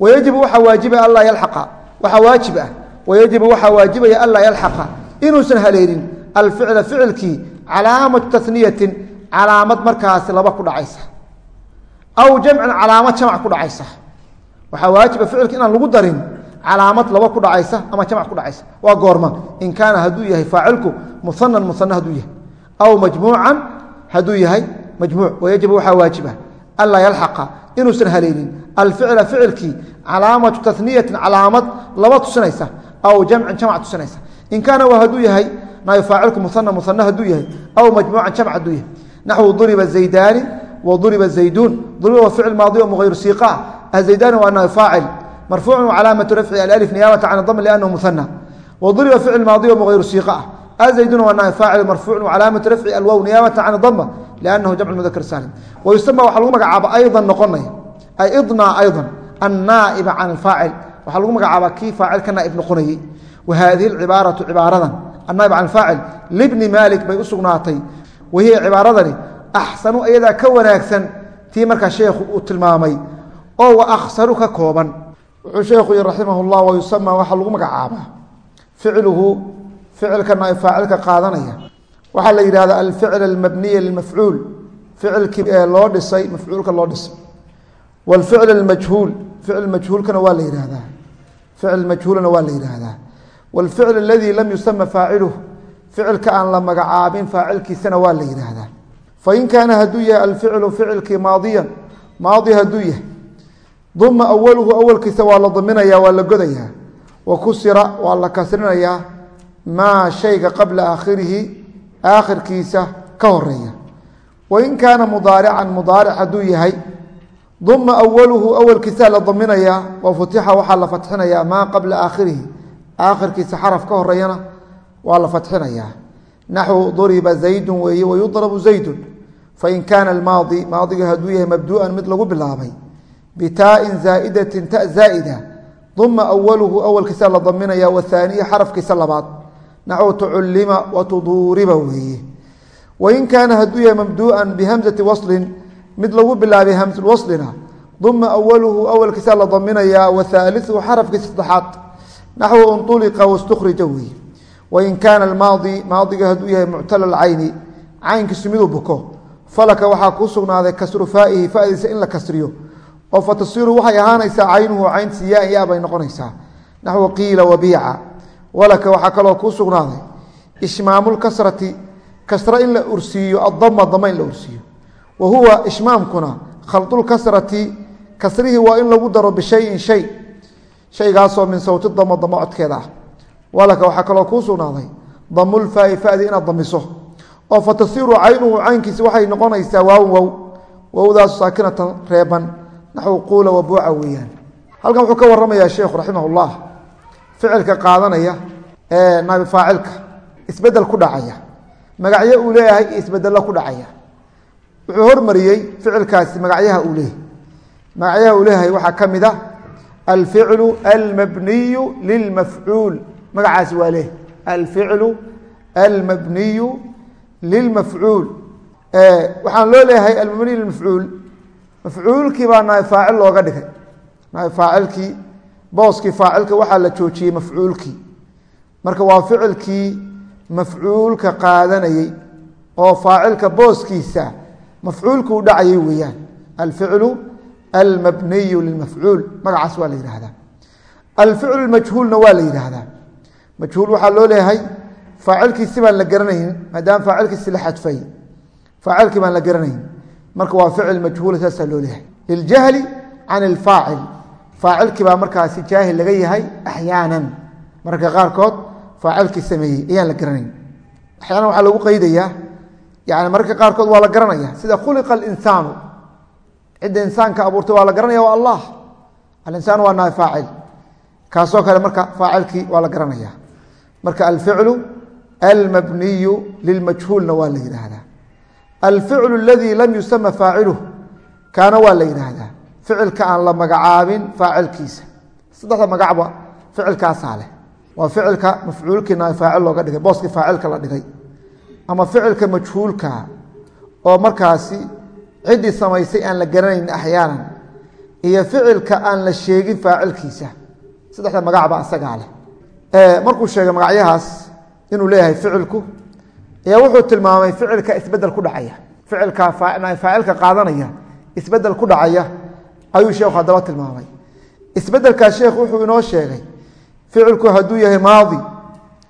wayajibu waxaa waajibaya anlaa yalaqa waxaa waajib ah wayajibu waxaa waajibaya anlaa yalxaqa inuusan haleelin alficla ficilkii calaamatu taniyatin calaamad markaasi laba ku dhacaysa aw jamcin calaamad jamc ku dhacaysa waxaa waajiba ficilka inaan lagu darin calaamad laba ku dhacaysa ama jamc ku dhacaysa. Waa goorma. In kaana hadduu yahay faacilku muanan muana hadduu yahay. Aw majmuucan hadduu yahay majmuuc. Wayajibu waxaa waajiba anlaa yalxaqa inuusan haleelin. Alficla ficilkii calaamatu taniyatin calaamad laba tusinaysa aw jamcin jamc tusinaysa. In kaana waa hadduu yahay faacilku muana muana hadduu yahay aw majmuucan jamc hadduu yahay. Naxwu duriba zaydaani wa zayduun. Duriba waa ficil maadi o muayr siiqa azaydaani waa naay faacil marfuucu calaamatu rafci alif niyaabata can dam lianahu muana wa duriba ficil maadi o muayr siiqa ah azaydun waa naay faacil marfuucu calaamatu rafci alwow niyaabata can dama lianahu jamc mudakr saalim wa yusama waxaa lagu magacaaba aydan noqonaya ay idnaa aydan annaa'iba can alfaacil waxaa lagu magacaabaa kii faacil ka naaib noqonayey wa haadihi cibaaratu cibaaradan annaaib can faacil libni maalik bay u sugnaatay wahiya cibaaradani axsanu iyadaa ka wanaagsan tii markaa sheekhu uu tilmaamay oo wa akhsaru ka kooban wuxuu sheekhu yii raximah llah wa yusama waxaa lagu magacaabaa ficluhu ficilka naaib faacilka qaadanaya waxaa la yidhahda alficl almabniya lilmafcuul ficilkii loo dhisay mafcuulka loo dhisay wاlficl اmajhuul ficl majhuulkana waa la yihahdaa ficl majhuulna waa la yihahdaa wاlficl اladii lam yusama faaciluh ficilka aan la magacaabin faacilkiisana waa la yihahdaa fain kaana hadduu yahay alficlu ficilkii maadiyan maadi hadduu yahay duma awaluhu awalkiisa waa la daminaya waa la godayaa. Wa kusira waa la kasrinayaa. Maa shayga qabla aakhirihi aakhirkiisa ka horreeya wain kaana mudaarican mudaaric hadduu yahay duma awaluhu awalkiisaa la daminayaa wa futixa waxaa la fatxinayaa maa qabla aakhirihi. Aakhirkiisa xaraf ka horeeyana waa la fatxinayaa. Naxwu duriba zaydun weeye wayudrabu zaydun. Fain kaana almaadi maadiga hadduu yahay mabduu'an mid lagu bilaabay bitaain zaa'idatin ta zaa'ida duma awaluhu awalkiisaa la daminaya wathaaniya xarafkiisa labaad naxwu tucullima watuduuriba weeye wain kaana hadduu yahay mabduu'an bihamzati waslin mid lagu bilaabay hamsulwaslina duma awaluhu awalkiisaa la daminayaa wathaaliuhu xarafkiisa saddexaad naxwu unطuliqa wastukhrija weeye wain kaana almaadi maadiga hadduu yahay muctala alcayni caynkiisu miduu buko falaka waxaa kuu sugnaaday kasru faa'ihi fadiisa in la kasriyo oo fatasiru waxay ahaanaysaa caynuhu cayn siyaan ya bay noqonaysaa. Naxwu qiila wabiica walaka waxaa kaloo kuu sugnaaday. Ishmaamulkasrati kasra in la ursiiyo adama dama in la ursiiyo. Wa huwa ishmaamkuna khaldulkasrati kasrihii waa in lagu daro bishayin shay. Shaygaasoo min sawti damo damo codkeeda ah. Walaka waxaa kaloo kuu sugnaaday. Damulfaai fadi inaad damiso oo fatasiru caynuhu caynkiisi waxay noqonaysaa waawn wow saakinatan reeban naxwu quula wabuuca weeyaan. Halkan wuxuu ka waramayaa sheekhu raximah ullah ficilka qaadanaya ee naabi faacilka isbeddel ku dhacaya. Magacyo uu leeyahay iyo isbedello ku dhacaya. Wuxuu hormariyey ficilkaasi magacyaha uu leeyahay. Magacyaha uu leeyahay waxaa ka mid a alficlu almabniyu lilmafcuul. Magacaasi waa leeyahy alficlu almabniyu lilmafcuul. Waxaan loo leeyahay almabniy lilmafcuul mafcuulkii baa faacil looga dhigay naay faacilkii booskii faacilka waxaa la joojiyey mafcuulkii marka waa ficilkii mafcuulka qaadanayey oo faacilka booskiisa mafcuulka u dhacayay weeyaan alficlu almabniyu lilmafcuul magacaas waa la yihahdaa alficlu majhuulna waa la yidhaahdaa majhuul waxaa loo leeyahay faacilkiisi baan la garanaynin maadaama faacilkiisi la xadfay faacilkii baan la garanayn marka waa ficil majhuula saasaa loo leeyahay. Liljahli can ilfaacil faacilkii baa markaasi jaahil laga yahay axyaanan. Mararka qaarkood faacilkii sameeyey ayaan la garanayn. Axyaanan waxaa lagu qeydayaa yani mararka qaarkood waa la garanaya sida khuliqa alinsaanu cidda insaanka abuurtay waa la garanaya waa allah. Alinsaan waa nahay faacil. Kaasoo kale marka faacilkii waa la garanaya marka alficlu almabniyu lilmajhuulna waa la yidhaahdaa alficlu aladii lam yusama faaciluh kaana waa la yidhaahdaa ficilka aan la magacaabin faacilkiisa saddexda magacba ficilkaasaa leh waa ficilka mafcuulkii naay faacil looga dhigay booskii faacilka la dhigay ama ficilka majhuulka oo markaasi ciddii samaysay aan la garanayn axyaanan iyo ficilka aan la sheegin faacilkiisa saddexda magacba asagaa leh markuu sheegay magacyahaas inuu leeyahay ficilku ayaa wuxuu tilmaamay ficilka isbeddel ku dhacaya. Ficilka faacilka qaadanaya isbeddel ku dhacaya ayuu sheekhu haddaba tilmaamay. Isbedelkaas sheekhu wuxuu inoo sheegay ficilku hadduu yahay maadi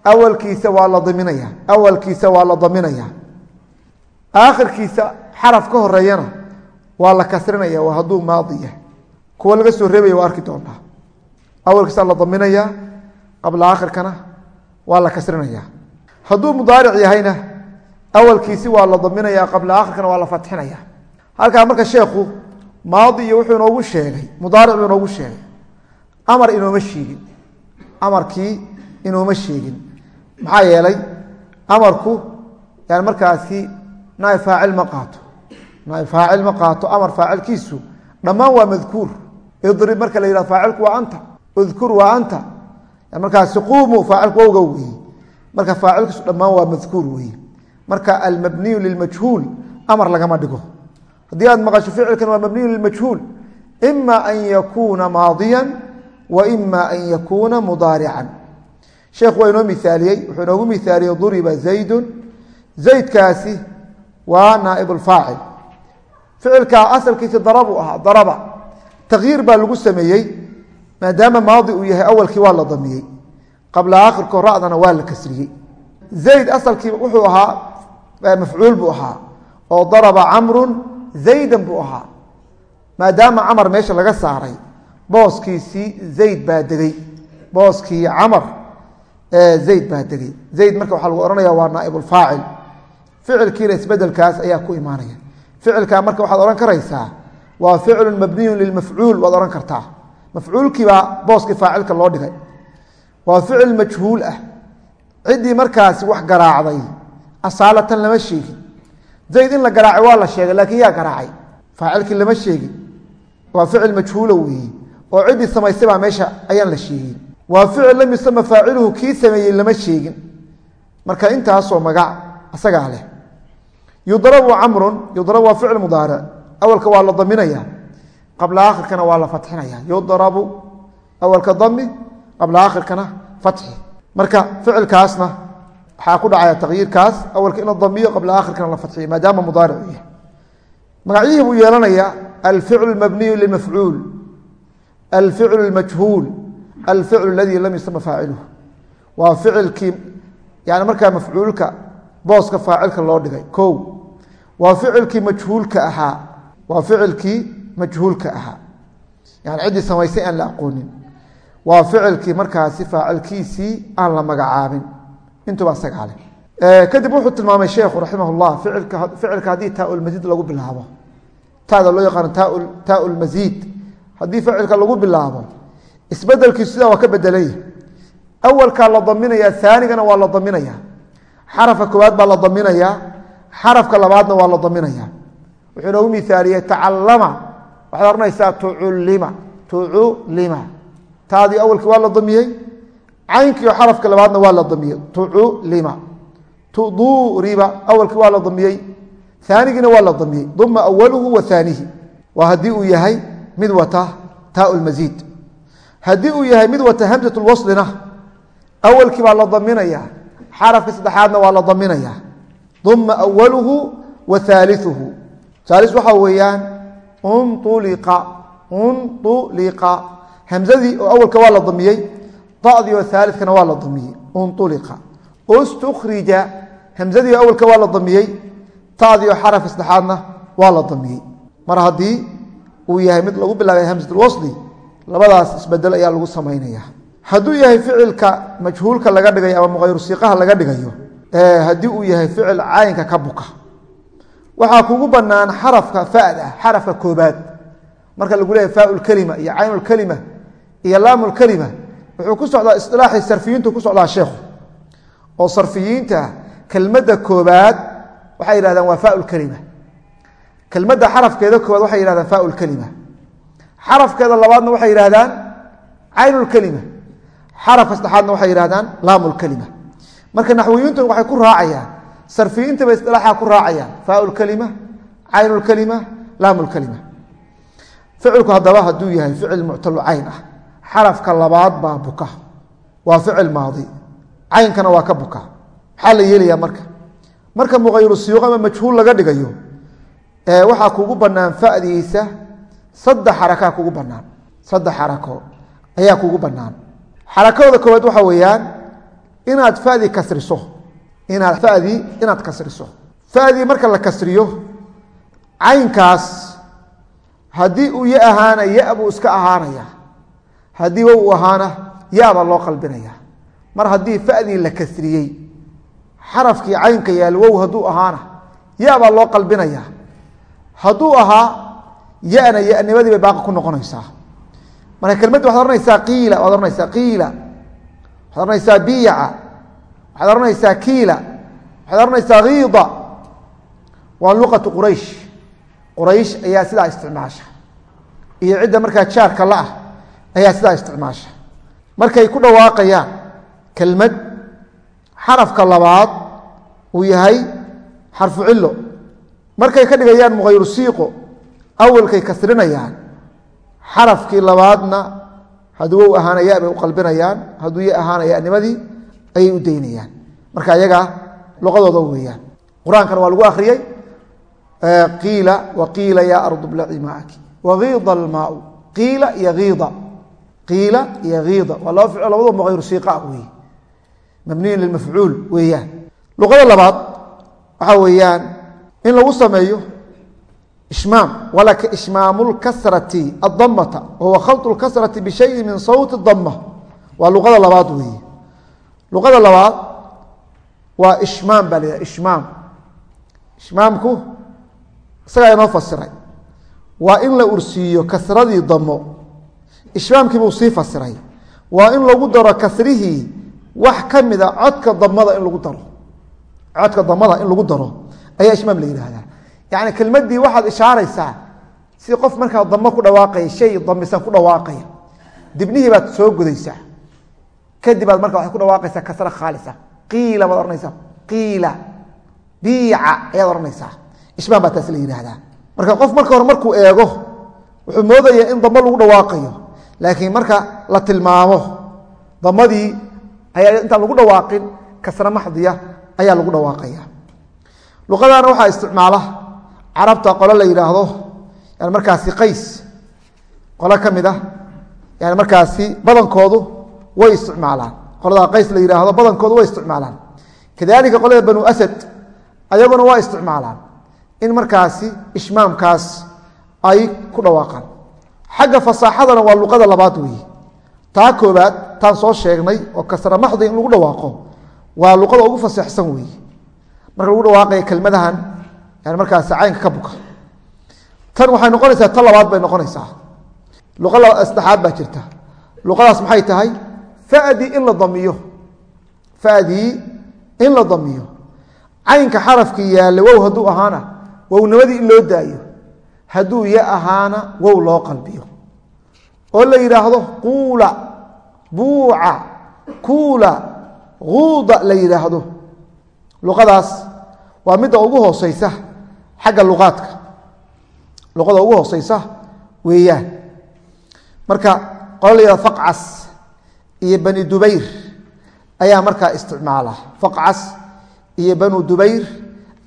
awalkiisa waa la daminaya awalkiisa waa la daminaya. Aakhirkiisa xaraf ka horeeyana waa la kasrinaya waa hadduu maadi yahay. Kuwa laga soo reebaya waa arki doonaa awalkiisa la daminaya qabla aakhirkana waa la kasrinaya hadduu mudaaric yahayna awalkiisi waa la daminaya qabla aakhirkana waa la fatxinaya. Halkaa marka sheekhu maadi iyo wuxuu inoogu sheegay mudaaric buu inoogu sheegay. Amar inooma sheegin. Amarkii inooma sheegin. Maxaa yeelay amarku yani markaasi naay faacil ma qaato. Naay faacil ma qaato. Amar faacilkiisu dhammaan waa madkuur. Idrib marka la yihah faacilku waa anta. Udkur waa anta. Markaasi quumuu faacilku wowga weeye marka faacilkiisu dhammaan waa madkuur weeye marka almabniyu lilmajhuul amar lagama dhigo. Haddii aad maqasho ficilkan waa mabniyu lilmajhuul. Ima an yakuuna maadiya wa ima an yakuuna mudaarican. Sheekhu waa inoo miaaliyey wuxuu inoogu miaaliyey duriba zaydun. Zaydkaasi waa naaib lfaacil ficilka asalkiisi darabuu ahaa daraba. Takyiir baa lagu sameeyey maadaama maadi uu yahay awalkii waa la damiyey qabla aakhirko radana waa la kasriyey. Zayd asalkii wuxuu ahaa mafcuul buu ahaa oo daraba camrun zaydan buu ahaa. Maadaama camar meesha laga saaray booskiisii zayd baa degey booskii camar zayd baa degey zayd marka waxaa lagu ohanaya waa naaibulfaacil ficilkiina isbedelkaas ayaa ku imaanaya. Ficilkaa marka waxaad odhan karaysaa waa ficlu mabniyun lilmafcuul waad odhan kartaa. Mafcuulkiibaa booskii faacilka loo dhigay waa ficil majhuul ah. Ciddii markaasi wax garaacday. Asaalatan lama sheegin zayd in la garaacay waa la sheegay laakiin yaa garaacay. Faacilkii lama sheegin waa ficil majhuula weeye oo ciddii samaystay baa meesha ayaan la sheegin. Waa ficil lam yusama faaciluhu kii sameeyey lama sheegin. Marka intaasoo magac asagaa leh. Yudrabu camrun yudrabu waa ficil mudaaric awalka waa la daminaya. Qabla aakhirkana waa la fatxinaya yudrabu awalka dami qabla aakhirkana fatxi. Marka ficilkaasna waxaa ku dhacaya takyiirkaas awalka in damiyo qabla aakhirkana la fatxiyo maadaama mudaaric yahay. Magacyihii buu yeelanaya alficlu mabniyu lilmafcuul alficlu lmajhuul alficlu aladii lam yusama faaciluhu. Waa ficilkii yani markaa mafcuulka booska faacilka loo dhigay ko waa ficilkii majhuulka ahaa waa ficilkii majhuulka ahaa. Yani ciddii samaysay aan la aqoonin waa ficilkii markaasi faacilkiisii aan la magacaabin. Intuba isagaa leh kadib wuxuu tilmaamay sheekhu raximah llah ficilka haddii taaulmasiid lagu bilaabo. Tada loo yaqaano taa lmasiid haddii ficilka lagu bilaabo isbedelkiisu sidaa waa ka bedelaya awalkaa la daminaya aanigana waa la daminaya. Xarafka koowaad baa la daminayaa xarafka labaadna waa la daminaya. Wuxuu noogu miaaliyey tacalama waxaad ohanaysaa tuculima tuculima taadii awalkii waa la damiyey. Caynkiio xarafka labaadna waa la damiyey. Tuculima tuduriba awalkii waa la damiyey. Aanigiina waa la damiyey. Duma awaluhu wa aanihi waa haddii uu yahay mid wata taa haddii uu yahay mid wata hamsat lwaslina awalkii baa la daminaya. Xarafka saddexaadna waa la daminaya. Duma awaluhu wa haaliuhu haalis waxaa weeyaan unuliqa unuliqa hamzadii oo awalka waa la damiyey dadii oo haalidkana waa la damiyey unuliqa ustukrija hamzadii oo awalka waa la damiyey tadii oo xarafka saddexaadna waa la damiyey mar haddii uu yahay mid lagu bilaabay hamsat lwasli labadaas isbeddel ayaa lagu samaynaya hadduu yahay ficilka majhuulka laga dhigayo ama muqayru siiqaha laga dhigayo haddii uu yahay ficil caynka ka buka waxaa kugu banaan xarafka fada xarafka koobaad. Marka lagu leeyahy fa lkelima iyo caynulkelima iyo laamulkelima wuxuu ku socdaa isilaaxii sarfiyiintu ku socdaa sheekhu. Oo sarfiyiinta kelmadda koobaad waxay yihahdaan waa fa lkelima kelmadda xarafkeeda koobaad waxay yihahdaan fa lkelima xarafkeeda labaadna waxay yihahdaan caynulkelima xarafka saddexaadna waxay yihahdaan laamulkelima marka naxwiyiintu waxay ku raacayaan sarfiyiinta bay isilaaxa ku raacayaan. Fa lkelima caynulkelima laamulkelima ficilku haddaba hadduu yahay ficil muctalu ah xarafka labaad baa buka. Waa ficil maadi. Caynkana waa ka buka. Maxaa la yeelayaa marka? Marka muqayru siyuuq ama majhuul laga dhigayo waxaa kugu banaan fadiisa saddex xarakaa kugu banaan saddex xarako ayaa kugu banaan xarakooda koowaad waxa weeyaan inaad fadii kasriso. Inaad fadii inaad kasriso. Fadii marka la kasriyo caynkaas haddii uu ya ahaana ya buu iska ahaanaya haddii wow u ahaana yabaa loo qalbinaya mar haddii fadii la kasriyey xarafkii caynka yaal wow hadduu ahaana yabaa loo qalbinaya hadduu ahaa yana yanimadii bay baaqi ku noqonaysaa. Marka kelmaddi waxad ohanaysaa qiila waad ohanaysaa qiila. Waxaad ohanaysaa biyaca waxaad ohanaysaa kiila waxaad ohanaysaa kiida waa luqatu quraysh. Quraysh ayaa sidaa isticmaasha. Iyo cidda markaa jaarka la ah ayaa sidaa isticmaasha. Markay ku dhawaaqayaan kelmad xarafka labaad uu yahay xarfu cilo markay ka dhigayaan muqayru siiqo awalkay kasrinayaan xarafkii labaadna hadduu wow ahaana ya bay u qalbinayaan hadduu ya ahaana yanimadii ayay u daynayaan. Marka ayaga luqadooda weeyaan. Qur'aankana waa lagu akhriyey qiila waqiila ya ardu blaci maaki wagiida almaau qiila iyo qiila iyo iida waa laba ficil labadoo muqayru siiqa ah wey mabniyin lilmafcuul weeyaan. Luqada labaad waxaa weeyaan in lagu sameeyo ishmaam walaka ishmaamu lkasrati adamata wahuwa khalط lkasrati bishayi min sawti dama waa luqada labaad weeye. Luqada labaad waa ishmaam baa la yidhaha ishmaam. Ishmaamku isagaa inoo fasiray. Waa in la ursiiyo kasradii damo ishmaamkii buu sii fasiray. Waa in lagu daro kasrihii wax ka mida codka damada in lagu daro. Codka damada in lagu daro ayaa ishmaam la yidhaahdaa yani kelmadii waxaad ishaaraysaa si qof markaa damo ku dhawaaqaya shay damisan ku dhawaaqaya dibnihii baad soo gudaysaa. Kadib aad marka waxaad ku dhawaaqaysaa kasra khaalisa. Qiila baad ohanaysaa qiila. Biica ayaad ohanaysaa ishmaam baa taas la yidhaahdaa marka qof marka hore markuu eego wuxuu moodayaa in damo lagu dhawaaqayo laakiin marka la tilmaamo damadii ayaa intaan lagu dhawaaqin kasra maxdiya ayaa lagu dhawaaqaya. Luqadana waxaa isticmaala carabta qolo la yidhaahdo yani markaasi qays qolo ka mid ah yani markaasi badankoodu way isticmaalaan. Qoladaa qays la yidhaahdo badankoodu way isticmaalaan. Kadalika qolada banu asad ayaguna waa isticmaalaan in markaasi ishmaamkaas ay ku dhawaaqaan xagga fasaaxadana waa luqada labaad weeye taa koobaad taan soo sheegnay oo kasra maxdi in lagu dhawaaqo waa luqada ugu faseexsan weeye marka lagu dhawaaqaya kelmadahan yani markaasi caynka ka buka. Tan waxay noqonaysaa tan labaad bay noqonaysaa. Luqa saddexaad baa jirta. Luqadaas maxay tahay? Fadii in la damiyo. Fadii in la damiyo. Caynka xarafkii yaalla wow hadduu ahaana wownimadii in loo daayo hadduu ya ahaana wow loo qalbiyo. Oo la yidhaahdo quula buuca kuula quuda la yidhaahdo. Luqadaas waa midda ugu hooseysa xagga luqaadka. Luqada ugu hooseysa weeyaan. Marka qola la yihahdo faqcas iyo bani dubayr ayaa markaa isticmaala. Faqcas iyo banu dubayr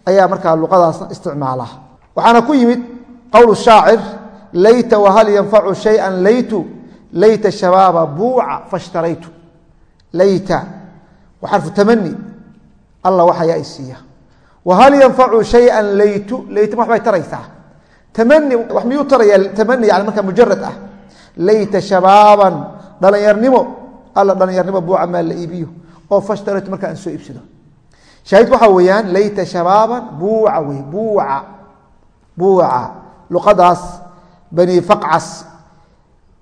ayaa markaa luqadaasna isticmaala. Waxaana ku yimid qowl shaacir layta wahal yanfacu shaya laytu? Layta shabaaba buuca fashtaraytu. Layta wa xarfu tamani alla waxayaa isiiya wahal yanfacu shaya laytu? Layta waxbay taraysaa. Tamani wax miyuu taraya tamani yani markaa mujarad ah. Layta shabaaban dhalinyarnimo alla dhalinyarnimo buuca maa la iibiyo. Oo fashtaraytu markaa aan soo iibsado. Shaahid waxaa weeyaan layta shabaaban buuca wey buuca buuca luqadaas bani faqcas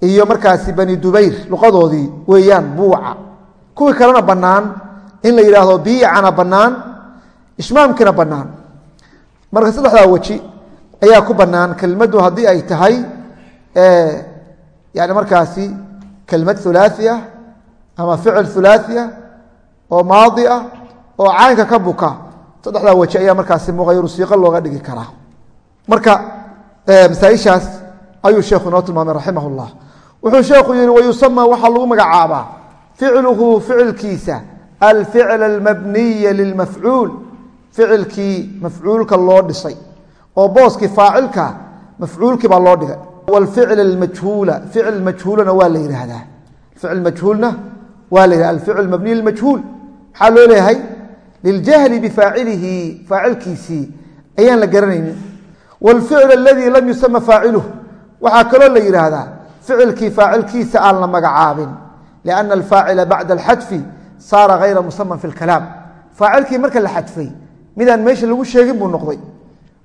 iyo markaasi bani dubayr luqadoodii weeyaan buuca. Kuwii kalena bannaan in la yidhaahdo biicana bannaan ishmaamkina bannaan. Marka saddexdaa weji ayaa ku bannaan kelmaddu haddii ay tahay yani markaasi kelmad hulaaثia ama ficil hulaaثia oo maadi ah oo caynka ka buka saddexdaa weji ayaa markaasi muqayru siiqo looga dhigi karaa. Marka masaaishaas ayuu sheekhu inoo tilmaamay raximah اllah wuxuu sheekhu yihi wayusama waxaa lagu magacaabaa ficluhu ficilkiisa alficl almabniya lilmafcuul. Ficilkii mafcuulka loo dhisay oo booskii faacilka mafcuulkii baa loo dhigay. Wlficl almajhuula ficil majhuulana waa la yihahdaa ficil majhuulna waa la yihah alficl mabniy lmajhuul maxaa loo leeyahay? Liljahli bifaacilihi faacilkiisii ayaan la garanaynin wاlficl aladii lam yusama faaciluh waxaa kaloo la yidhaahdaa ficilkii faacilkiisa aan la magacaabin لأن الفاacل baعd الxadفi saara غayra musaman fi اkalaam faacilkii marka la xadfay midaan meesha lagu sheegin buu noqday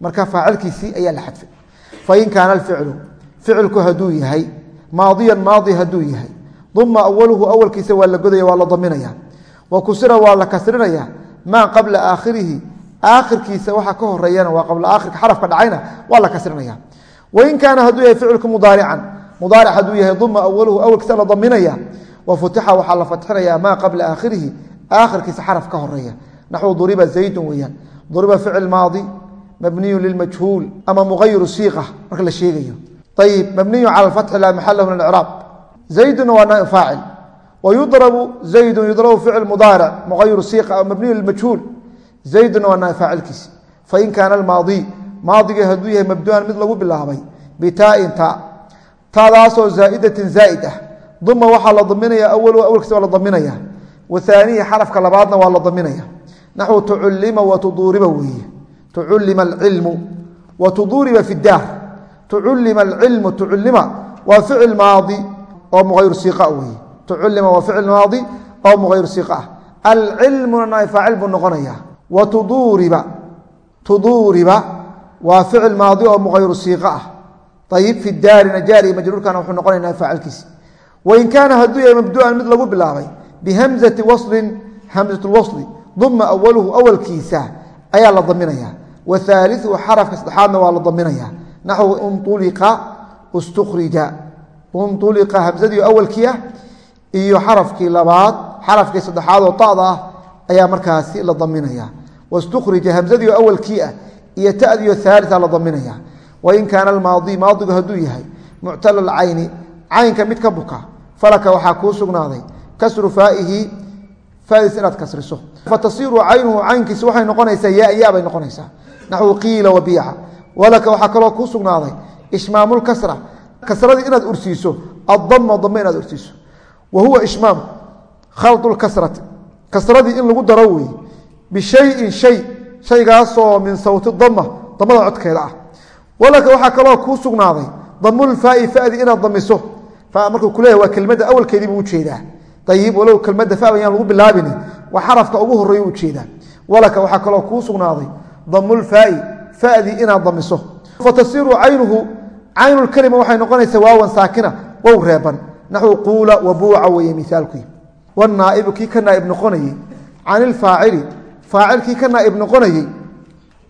marka faacilkiisii ayaa la xadfay fain kaana اficlu ficilku haduu yahay maadiya maadi haduu yahay duma awaluhu awalkiisa waa la godaya waa la daminaya wa kusira waa la kasrinaya maa qabla aakhirihi aakhirkiisa waxa ka horeeyana waa qabla aakhirka xarafka dhacayna waa la kasrinaya wain kaana haduu yahay ficilku mudaarican mudaaric haduu yahay duma awaluhu awalkiisa la daminaya wfutixa waxaa la fatxinaya maa qabla aakhirihi aakhirkiisa xaraf ka horreeya naxwu duriba zaydun weeyaan. Duriba ficil maadi mabniyu lilmajhuul ama muayiru siiqa marka la sheegayo. Ayib mabniyu cala fatxi laa maxala min acraab zayduna waa naa faacil wayudrabu zaydun yudrabu ficil mudaaric muayiru siiqa mabniyu lilmajhuul zayduna waa faacilkiisi fain kaana almaadi maadigii hadduu yahay mabduan mid lagu bilaabay bitaain ta taadaasoo zaaidatin zaaid ah. Duma waxaa la daminaya awalu awalkiisa waa la daminaya. Wahaanihi xarafka labaadna waa la daminaya. Naxwu tuculima watuduuriba weeye. Tuculima alcilmu watuduuriba fi daar tuculima alcilmu tuculima waa ficil maadi oo muayr siiqa weeye. Tuculima waa ficil maadi oo muayr siiqa ah. Alcilmuna na faacil buu noqonaya watuduuriba tuduuriba. Waa ficil maadi oo muayru siiqa ah. Ayib fi daarina jaari majruurkana wuxuu noqonaya faacilkiisi wain kaana hadduu yahay mabduan mid lagu bilaabay bihamzati waslin hamzat lwasli duma awaluhu awalkiisa ayaa la daminaya wa haaliuhu xarafka saddexaadna waa la daminaya naxwu unuliqa istukrija unuliqa hamzadii awalkii ah iyo xarafkii labaad xarafkii saddexaad oo tada ah ayaa markaasi la daminaya wastukrija hamzadii awalkii ah iyo tadiyo haalia la daminaya wain kaana almaadi maadigu hadduu yahay muctala cayni caynka mid ka buka falaka waxaa kuu sugnaaday kasru faaihi faadiis inaad kasriso fatasiiru caynuhu caynkiisi waxay noqonaysaa ya ya bay noqonaysaa naxwu qiila wabiica walaka waxaa kaloo kuu sugnaaday ishmaamulkasra kasradii inaad ursiiso adama dame inaad ursiiso wa huwa ishmaam khaldu weeye bishayin shay shaygaasoo min sawti dama damada codkeeda ah walaka waxaa kaloo kuu sugnaaday damulfaai fadi inaad damiso markuu kuleeyahy waa kelmadda awalkeedii buu u jeedaa ayib walow kelmadda fa lagu bilaabin waa xarafka ugu horeeyu u jeedaa walaka waxaa kaloo kuu sugnaaday damulfaai fadii inaad damiso fatasiiru caynuhu caynulkelima waxay noqonaysaa waawan saakina wow reeban naxwu quula wabuuca weeye miaalkii wanaa'ibu kii ka naaib noqonayey can ilfaacili faacilkii ka naaib noqonayey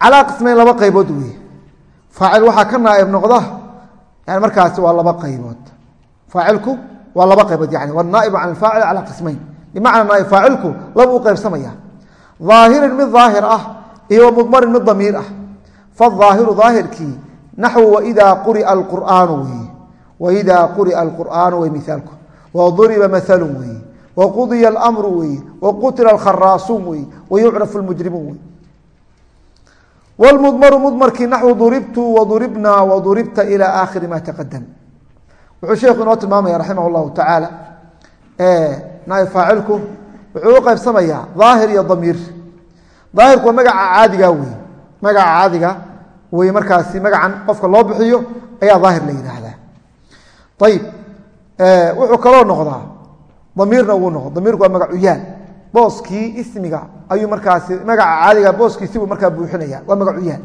calaa qismayn laba qaybood wey faacil waxaa ka naaib noqda yani markaasi waa laba qaybood. Faacilku waa laba qaybood yani wanaaibu can alfaacil calaa qismayn bimacnaa naaib faacilku laba u qaybsamaya aahirin mid daahir ah iyo mudmarin mid damiir ah. Faaahiru daahirkii naxwu waidaa quria qur'aanu wey waidaa quria alqur'aanu wey miaalku waduriba maalu wey waqudiya almru wey waqutila alkharaasuun wey wayucrafu lmujrimuun wey wlmudmaru mudmarkii naxwu duribtu waduribna waduribta ila aakhiri ma taqadam wuxuu sheekhu inoo tilmaamaya raximah llahu tacaala naaib faacilku wuxuu u qaybsamayaa daahir iyo damiir daahirku waa magaca caadiga wey magaca caadiga wey markaasi magacan qofka loo bixiyo ayaa daahir la yidhaahdaa ayib wuxuu kaloo noqdaa damiirna wuu noqdo damiirku waa magacuyaal booskii ismiga ayuu markaasi magaca caadiga booskiisibuu markaa buuxinaya waa magacuyaal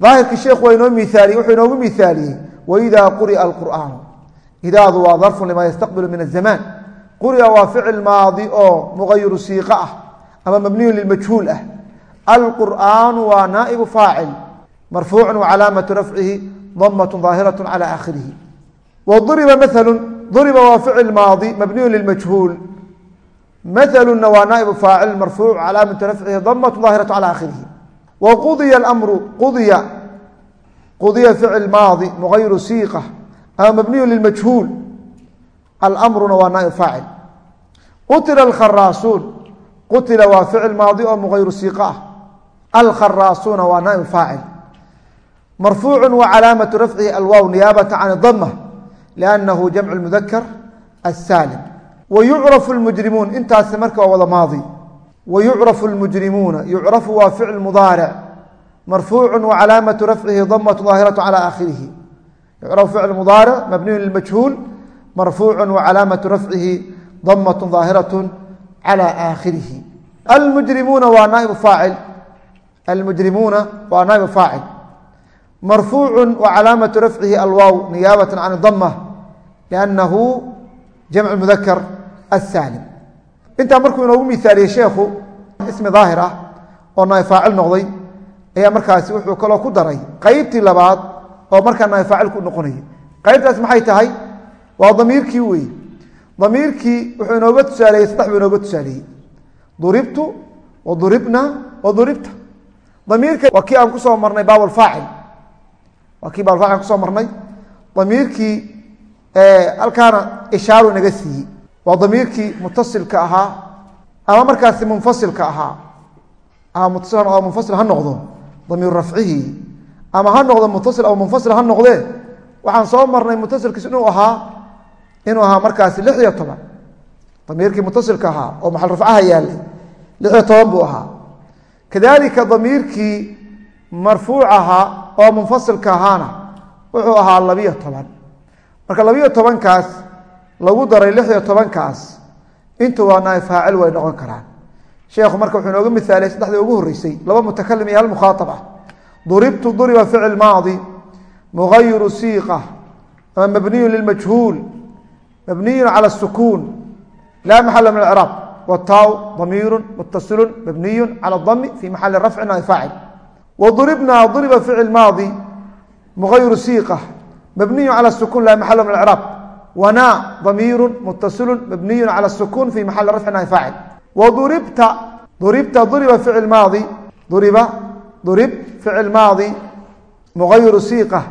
daahirkii sheekhu waa inoo miaaliyey wuxuu inoogu miaaliyey waidaa quria alqur'aanu. Idaadu waa darfun lima yastaqbilu min azamaan quria waa ficil maadi oo muqayiru siiqa ah ama mabniyun lilmajhuul ah. Alqur'aanu waa naaibu faacil marfuucu wacalaamatu rafcihi damat daahiraة calى aakhirihi wduriba malu duriba waa ficil maadi mabniyu lilmajhuul maluna waa naaibu faacil marfuuc calaamatu rafcihi damat daahiraة calى aakhirihi. Wqudiya mru qudiya qudiya ficil maadi muqayiru siiqa ama mabniyu lilmajhuul almruna waa naa'ib faacil. Qutila alkharaasuun qutila waa ficil maadi oo muqayru siiqa ah. Alkharaasuuna waa naa'ib faacil. Marfuucu wa calaamatu rafcihi alwaaw niyaabata can dama liannahu jamcu mudakar asaalim wayucrafu lmujrimuun intaasi marka waa wada maadi wayucrafu lmujrimuuna yucrafu waa ficil mudaaric marfuucu wa calaamatu rafcihi damatu daahiratu cala aakhirihi yucrafu ficil mudaaric mabniyu lilmajhuul marfuucu wacalaamatu rafcihi damat daahiraة calى aakhirihi almujrimuuna waa naaibu faacil almujrimuuna waa naaibu faacil marfuucu wacalaamatu rafcihi alwaaw niyaabata can dama liannahu jamcu mudakar asaalim intaa markuu inoogu miaaliyey sheekhu ismi daahir ah oo naayib faacil noqday ayaa markaasi wuxuu kaloo ku daray qeybtii labaad oo markaa naayib faacilku u noqonayay qeybtaas maxay tahay waa damiirkii wey damiirkii wuxuu inooga tusaaleeyey saddex buu inooga tusaaleeyey duribtu waduribna waduribta damiirka waa kii aan ku soo marnay baablfaacil waa kii baablfaacil aan halkaana ishaaru inaga siiyey. Waa damiirkii mutasilka ahaa ama markaasi munfasilka ahaa. Ama mutasil ama munfasil ha noqdo damiiru rafcihi. Ama ha noqdo mutasil ama munfasil ha noqdee. Waxaan soo marnay mutasilkiis inuu ahaa inuu ahaa markaasi lix iyo toban. Damiirkii mutasilka ahaa oo maxal rafcaha yaalay lix iyo toban buu ahaa. Kadalika damiirkii marfuuc ahaa oo munfasilka ahaana wuxuu ahaa labiyo toban marka labiyo tobankaas lagu daray lix iyo tobankaas intuba naay faacil way noqon karaan. Sheekhu marka wuxuu inooga mihaaliyay saddexdii ugu horreysay laba mutakalim iyo hal mukhaaab ah. Duribtu duriba ficil maadi mugayiru siiqa ama mabniyu lilmajhuul mabniyu cala الsukuun laa maxala min acraab wataw damiiru mutasilu mabniyu cala dami fi maxali rafci naay faacil. Duriba ficil maadi mugayiru siiqa mabniyu cala الsukuun laa maxala min acraab wana damiiru mutasilu mabniyu cala الsukuun fi maxali rafci naay faacil waduribta duribta duriba ficil maadi duriba durib ficil maadi mugayiru siiqa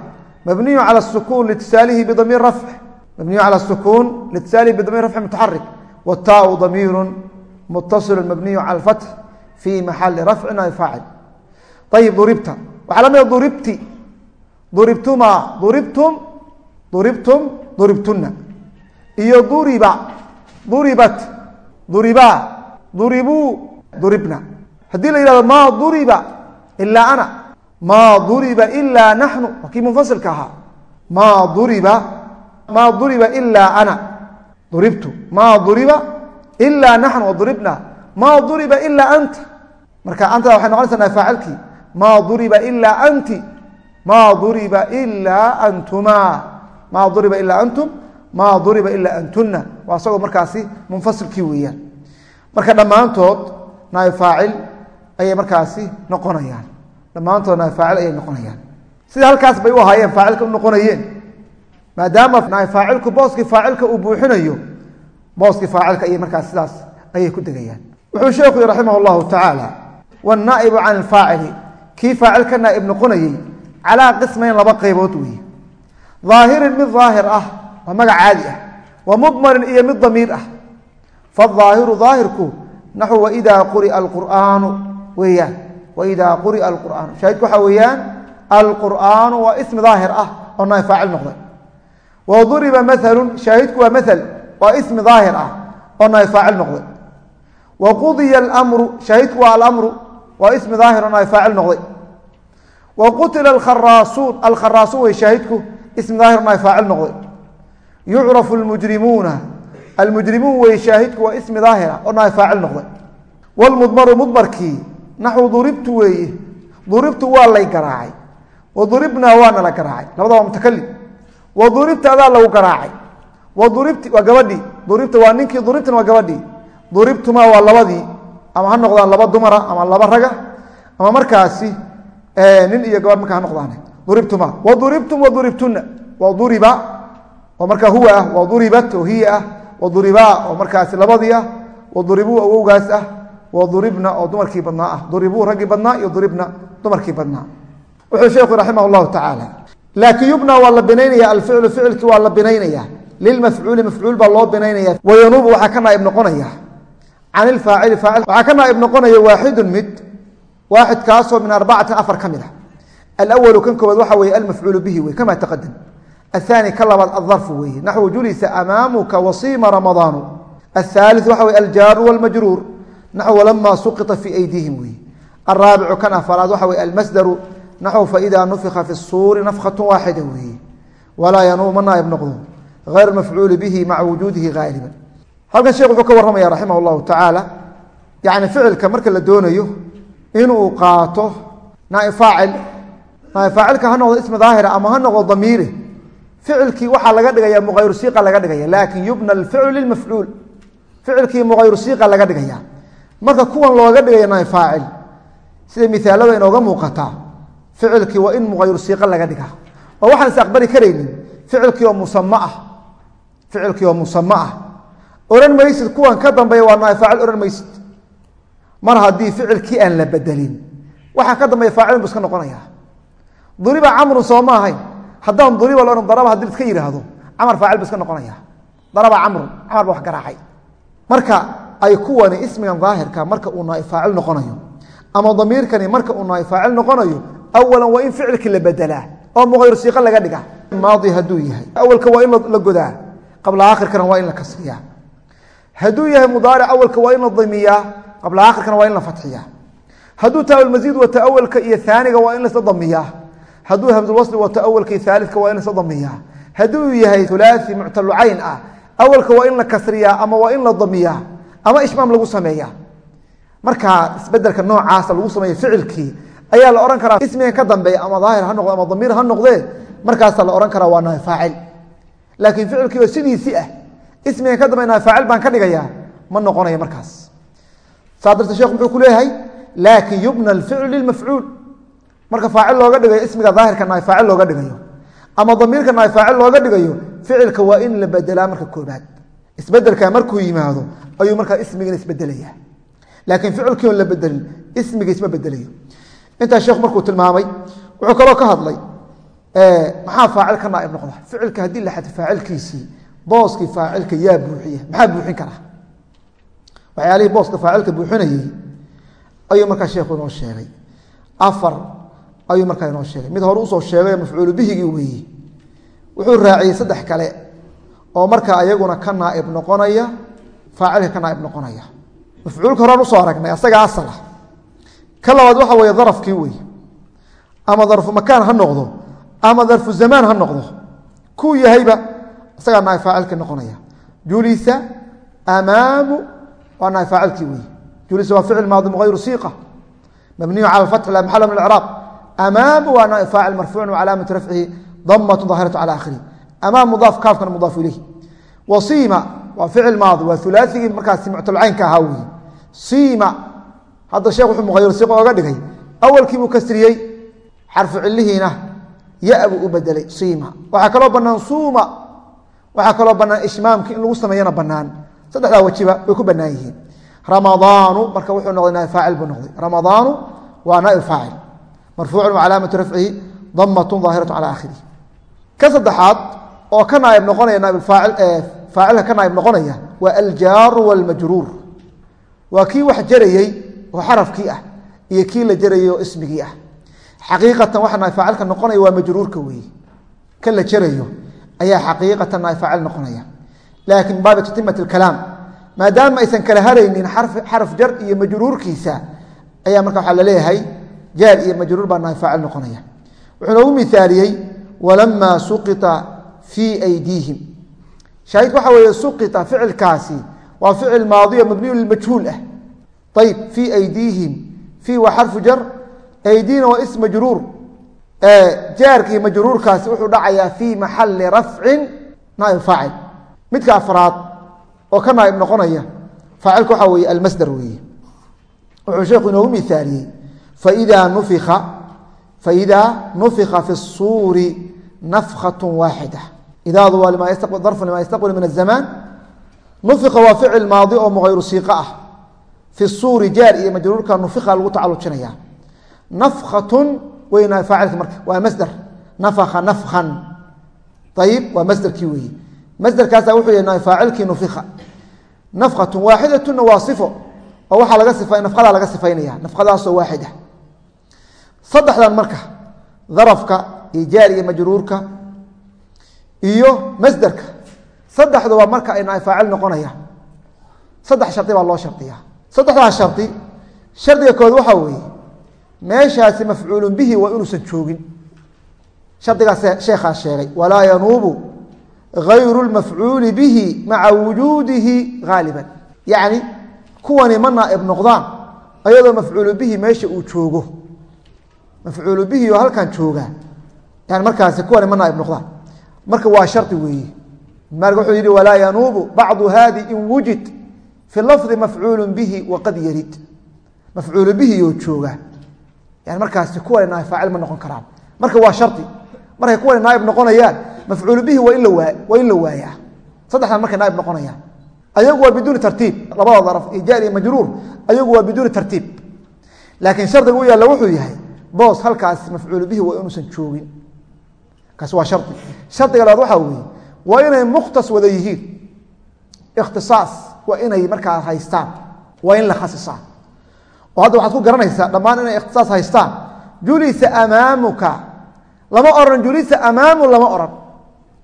mabniyu cala الsukuun litisaalihi bidamiir rafc mabniyu cala الsukuun litisaalihi bidamiir rafci mutaxarik wataau damiiru mutasilu mabniyu cala اlfatx fi maxali rafci naay faacil ayib duribta waxaa la mida duribti duribtuma duribtum? Duribtum? Duribtuna iyo duriba. Duribat. Duriba. Duribuu duribna. Haddii la yihahdo maa duriba ilaa ana. Maa duriba ilaa naxnu waa kii munfasilka ahaa. Maa duriba. Maa duriba ilaa ana. Duribtu. Maa duriba ilaa naxnu waduribna maa duriba ilaa anta. Marka anta waxay noqonaysaa naa faacilkii maa duriba ilaa anti maa duriba ilaa antuma. Maa duriba ilaa antum maa duriba ilaa antuna waa isagoo markaasi munfasilkii weeyaan. Marka dhammaantood naay faacil ayay markaasi noqonayaan. Dhammaantood naay faacil ayay noqonayaan. Sida halkaas bay u ahaayeen faacilka u noqonayeen. Maadaama naay faacilku booskii faacilka uu buuxinayo booskii faacilka ayay markaas sidaas ayay ku degayaan. Wuxuu sheekhu yihi raximah allahu tacaala wannaa'ibu can ilfaacili kii faacil ka noqonayey calaa qismayn laba qaybood weeye daahirin mid daahir ah waa magac caadi ah wa mudmarin iyo mid damiir ah. Faaahiru daahirku naxu waidaa quria alqur'aanu weeyaan waidaa quria alqur'aanu. Shaahidku waxaa weeyaan alqur'aanu waa ismi daahir ah oo naay faacil noqday. Wa duriba mahalun shaahidku waa maal waa ismi daahir ah oo naay faacil noqday. Wa qudiya almru shaahidku waa alamru waa ismi daahir oo naay faacil noqday wa qutila alkharaasuun alkharaasuun wey shaahidku ismi daahir naay faacil noqday yucrafu lmujrimuuna almujrimuun wey shaahidku waa ismi daahira oo naay faacil noqday wlmudmaru mudmarkii naxwu duribtu weeye duribtu waa lay garaacay wa duribnaa waana la garaacay labada waa mutakalim wa duribta adaa lagu garaacay wa duribti waa gabadhii duribta waa ninkii duribtana waa gabadhii duribtumaa waa nin iyo gabadh markaa noqdaan. Duribtuma. Wa duribtum wa duribtuna waa duriba. Oo markaa huwa ah waa duribat oo hiya ah. Wa duribaa oo markaasi labadii ah. Wa duribuu awowgaas ah. Wa duribna oo dumarkii badnaa ah. Duribuu raggii badnaa iyo duribna dumarkii badnaa. Wuxuu sheekhu raximah llahu tacaala laakiin yubna waa la binaynaya alficlu ficilkii waa la binaynaya lilmafcuuli mafcuul baa loo binaynaya wayanuubu waxaa ka naaib noqonaya. Can ilfaacili faacil waxaa ka naaib noqonaya waaxidun mid waaxid kaasoo min arbacatin afar ka mid ah alawalu kan koobaad waxa weye almafcuulu bihi wey kama taqadam athani ka labaad adarfu weeye naxwu julisa amaamuka wasiima ramadaanu athaalith waxa weye aljaaru walmajruur naxw walama suqita fii aydiihim weeye alraabicu kan afaraad waxa weye almasdaru naxw faida nufika fi suuri nafkatu waaxida weeye walaa yanuub ma naaib noqdo غayr mafcuuli bihi maca wujuudihi gaaliban halkan sheekh wuxuu ka warramaya raximah اllahu tacaala yani ficilka marka la doonayo inuu qaato naaib faacil faacilka ha noqdo ismi daahira ama ha noqdo damiire ficilkii waxaa laga dhigaya muayru siiqa laga dhigaya laakiin yubna alficlu lilmafcuul ficilkii muayru siiqa laga dhigaya marka kuwan looga dhigaya naaib faacil sida misaalada inooga muuqataa ficilkii waa in muayru siiqa laga dhiga oo waxaan is aqbali karaynin ficilkii oo musam ah. Ficilkii oo musamo ah. Odhan maysid kuwan ka dambeeya waa naaib faacil odhan maysid mar haddii ficilkii aan la bedelin waxaa ka dambeeya faacilin bu iska noqonaya duriba camrun soo ma ahayn. Haddaan duriba odhan daraba haddii iska yidhaahdo camar faacil bu iska noqonaya daraba camrun camar ba wax garaacay. Marka ay kuwani ismigan daahirka marka uu naaib faacil noqonayo ama damiirkani marka uu naaib faacil noqonayo awalan waa in ficilkii la bedelaa oo muayr siiqo laga dhiga maadi hadduu yahay. Awalka waa in la godaa qabla aakhirkana waa in la kasriyaa. Hadduu yahay mudaaric awalka waa in la damiyaa qabla aakhirkana waa in la fatxiyaa. Hadduu taawilmasiid wato awalka iyo aaniga waa in lasla damiyaa hadduu hamsulwasli wato awalka iyo aalidka waa in lasla damiyaa hadduu yahay ulaai muctalu cayn ah awalka waa in la kasriyaa ama waa in la damiyaa ama ishmaam lagu sameeya markaa isbeddelka noocaasa lagu sameeya ficilkii ayaa la ohan karaa ismigan ka dambeeya ama daahir ha noqdo ama damiir ha noqdee markaasa la ohan karaa waa naay laakiin ficilkii oo sidiisii ah. Ismigan ka dambeya naay baan ka dhigayaa ma noqonayo markaas saa dartee shekh muxuu ku leeyahay laakin yubna alficlu lilmafcuul marka faacil looga dhigayo ismiga daahirka naay faacil looga dhigayo ama damiirka naay faacil looga dhigayo ficilka waa in la bedelaa marka koobaad. Isbedelka markuu yimaado ayuu markaa ismigan isbedelaya laakiin ficilkii oon la bedelin ismiga isma bedelayo intaa sheekhu markuu tilmaamay wuxuu kaloo ka hadlay maxaa faacil ka naaib noqda? Ficilka haddii la xadfo faacilkiisii booskii faacilka yaa buuxiya maxaa buuxin karaa waxyaalihii booska faacilka buuxinayey ayuu markaa sheekhu inoo sheegay. Afar ayuu markaa inoo sheegay. Mid hore u soo sheegay mafcuulu bihigii weeye. Wuxuu raaciyey saddex kale oo markaa ayaguna ka naaib noqonaya faacilka ka naaib noqonaya. Mafcuulka horaan u soo aragnay asaga asala. Ka labaad waxa weeye darafkii wey ama darfu makaan ha noqdo ama darfu zamaan ha noqdo. Kuu yahayba isagaa naay faacilkii noqonaya. Julisa amaamu waa naay faacilkii wey julisa waa ficil maadi muayru siiqa mabniyu cala fatxi la maxala min icraab amaamu waa naay faacil marfuucun wacalaamatu rafcihi damatu daahiratu cala akhirihi amaam mudaaf kaafkana mudaafu ilayh wasiima waa ficil maadi waa ulaaigii markaasi muctalcaynka ahaa wey siima hadda sheekh wuxuu muqayir siqo oga dhigay. Awalkiibuu kasriyey xarfu cilihiina ya buu u bedelay siima. Waxaa kaloo banaan suuma. Waxaa saddexdaa wajiba way ku banaan yihiin. Ramadaanu marka wuxuu noqday naab faacil buu noqday. Ramadaanu waa naab faacil. Marfuucun wacalaamatu rafcihi damatun daahiratu cala aakhirih ka saddexaad oo ka naaib noqonaya naab faacilka ka naaib noqonaya waa aljaaru walmajruur waa kii wax jarayey oo xarafkii ah iyo kii la jarayey oo ismigii ah. Xaqiiqatan waxa naab faacilka noqonaya waa majruurka weeye. Kan la jarayo ayaa xaqiiqatan naab faacil noqonaya laakiin baabi tatimati kalaam maadaama aysan kala haraynin xaraf jar iyo majruurkiisa ayaa marka waxaa la leeyahay jaar iyo majruur baa naab noqonaya. Wuxuu noogu miaaliyey walamaa suqita fii aydiihim. Shaahidku waxa weeye suqita ficilkaasi waa ficil maadiyo mabniyu lmajhuul ah. Ayib fii aydiihim. Fii waa xarfu jar aydiina waa is majruur. Jaarkii majruurkaasi wuxuu dhacayaa fii maxali rafcin naaib faacil midka afraad oo ka naaib noqonaya faacilka waxaa weeye almasdar weeye. Wuxuu sheekhu inoogu miaaliyey faidaa nufika faidaa nufika fi suuri nafkat waaxida idaadu waa darfu limaa yastaqbal min azamaan nufika waa ficil maadi oo muqayru siiqa ah. Fi suuri jaar iyo majruurka nufika lagu tacalujinaya nafkatun weyna faacilka marka waa masdar. Nafaka nafkan ayib waa masdarkii weeye masderkaasa wuxuu yahay faacilkii nufika. Nafkatun waaxidatuna waa sifo oo waxaa laga sifa nafkadaa laga sifaynaya nafkadaasoo waaxida. Saddexdan marka darafka iyo jaar iyo majruurka iyo masderka saddexduba marka ay naab faacil noqonayaan. Saddex shardi baa loo shardiya saddexdaas shardi shardiga kood waxaa weeye meeshaasi mafcuulun bihi waa inuusan joogin. Shardigaas sheekhaa sheegay walaa yanuubu gayru lmafcuuli bihi maca wujuudihi haaliban yacni kuwani ma naaib noqdaan ayadoo mafcuulu bihi meesha uu joogo mafcuulu bihi oo halkan joogaa yani markaasi kuwani ma naaib noqdaan marka waa shardi weeye maalik wuxuu yihi walaa yanuubu bacdu hadi in wujid fi lafdi mafcuulu bihi waqad yarid mafcuulu bihi oo jooga yani markaasi kuwani naaib faacil ma noqon karaan marka waa shardi markay kuwani naaib noqonayaan mafcuulu bihi waa in la waayaa. Saddexdan markay naaib noqonayaan. Ayagu waa biduuni tartiib labada daraf iyo jaar iyo majruur ayagu waa biduuni tartiib. Laakiin shardiga u yaalla wuxuu yahay boos halkaas mafcuulu bihi waa inuusan joogin. Kaasi waa shardi. Shardiga labaad waxaa weeye waa inay mukhtas wada yihiin. Ikhtisaas waa inay markaa haystaan waa in la khasisaa. Oo hadda waxaad ku garanaysaa dhammaan lama oran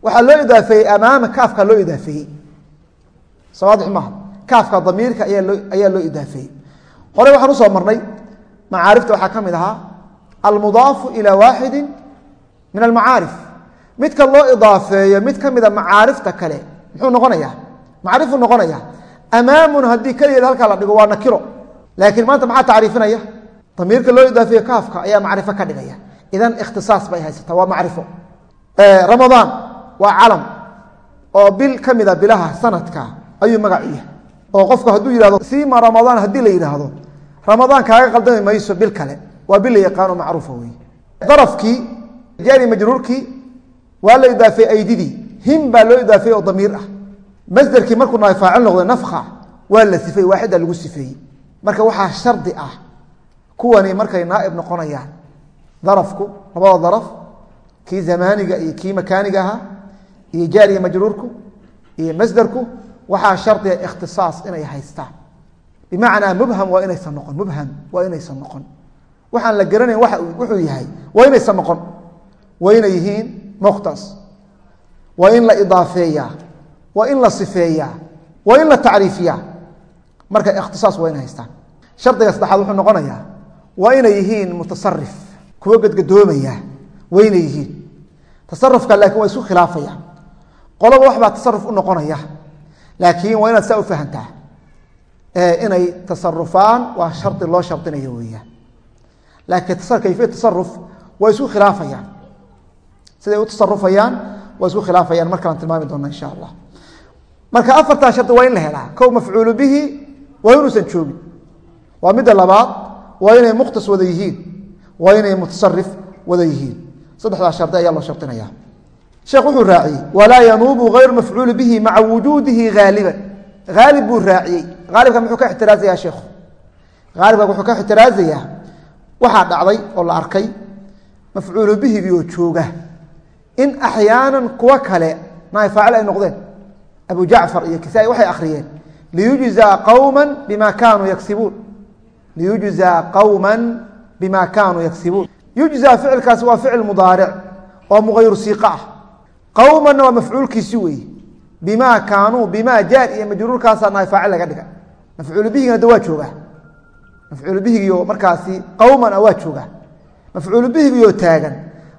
waxaa loo idaafeeyey amaama kaafka loo idaafeeyey. Sawaadix maaha. Kaafka damiirka ayaa loo idaafeeyey. Horey waxaan u soo marnay macaarifta waxaa ka mid ahaa almudaafu ilaa waaxidi min almacaarif. Midka loo idaafeeyo mid ka mida macaarifta kale muxuu noqonaya macrifuu noqonaya amaamun haddii keligeed halkaa la dhigo waa nakiro laakiin maanta maxaa tacriifinaya? Damiirka loo idaafeeyo kaafka ayaa macrifo ka dhigaya. Idan ikhtisaas bay haysataa waa macrifo ramadaan waa calam oo bil ka mida bilaha sanadka ayuu magac u yahay. oo qofku hadduu yihahdo siima ramadaan haddii la yidhaahdo ramadaan kaaga qaldami mayso bil kale. Waa bil la yaqaano macruufa wey darafkii jaari majruurkii waa la idaafeey aydidii. Him baa loo idaafeeyey oo damiir ah. Masderkii markuu naay faacil nafka waa la sifeeyey waaxida lagu sifeeyey marka waxaa shardi ah kuwani markay naaib noqonayaan. Darafku labada daraf kii zamaaniga iyo kii makaaniga ahaa iyo jaariya majruurku iyo masderku waxaa shardiga ikhtisaas inay haystaan. Bimacnaa mubham waa inaysan noqon mubham waa inaysan noqon. Waxaan la garanayn wuxuu yahay waa inaysan noqon. Waa inay yihiin mukhtas. Waa in la idaafeeyaa. Waa in la sifeeyaa. Waa in la tacriifiyaa. Marka ikhtisaas waa inay haystaan. Shardiga saddexaad wuxuu noqonayaa waa inay yihiin mutasarif kuwo gadgadoomaya waa inay yihiin. Tasarufka laakiin waa isku khilaafayaan qoloba waxbaa tasaruf u noqonaya. Laakiin waa inaad saa u fahantaa. Inay tasarufaan waa shardi loo shardinayo weeyaan laakiin kayfiya tasaruf waa isku khilaafayaan. Siday u tasarufayaan waa isku khilaafayaan. Mar kalaan tilmaami doona insha allah. Marka afartaa shardi waa in la helaa. Kow mafcuulu bihi waa inuusan joogin. Waa midda labaad waa inay mukhtas wada yihiin. Waa inay mutasarif wada yihiin. Saddexdaa shardi ayaa loo shardinaya sheekh wuxuu raaciyey walaa yanuubu hayru mafcuuli bihi maca wujuudihi haaliban haalib buu raaciyey. Haalibka muxuu ka ixtiraazaya sheekhu haalibka wuxuu ka ixtiraazayaa waxaa dhacday oo la arkay mafcuulu bihigii oo jooga. In axyaanan kuwo kale naafaacil ay noqdeen abu jacfar iyo kisaa waxay akhriyeen liyujzaa qowma bima kaanuu yagsibuun liyujzaa qowma bima kaanuu yagsibuun yujzaa ficilkaasi waa ficil mudaaric oo muqayru siiqa ah qowmanna waa mafcuulkiisi weeye bima kaanuu bima jaar iyo majruurkaasaa naafaacil laga dhiga. Mafcuulu bihigina hadda waa joogaa. Bihigiioo markaasi qowman a waa joogaa. Bihigiioo taagan.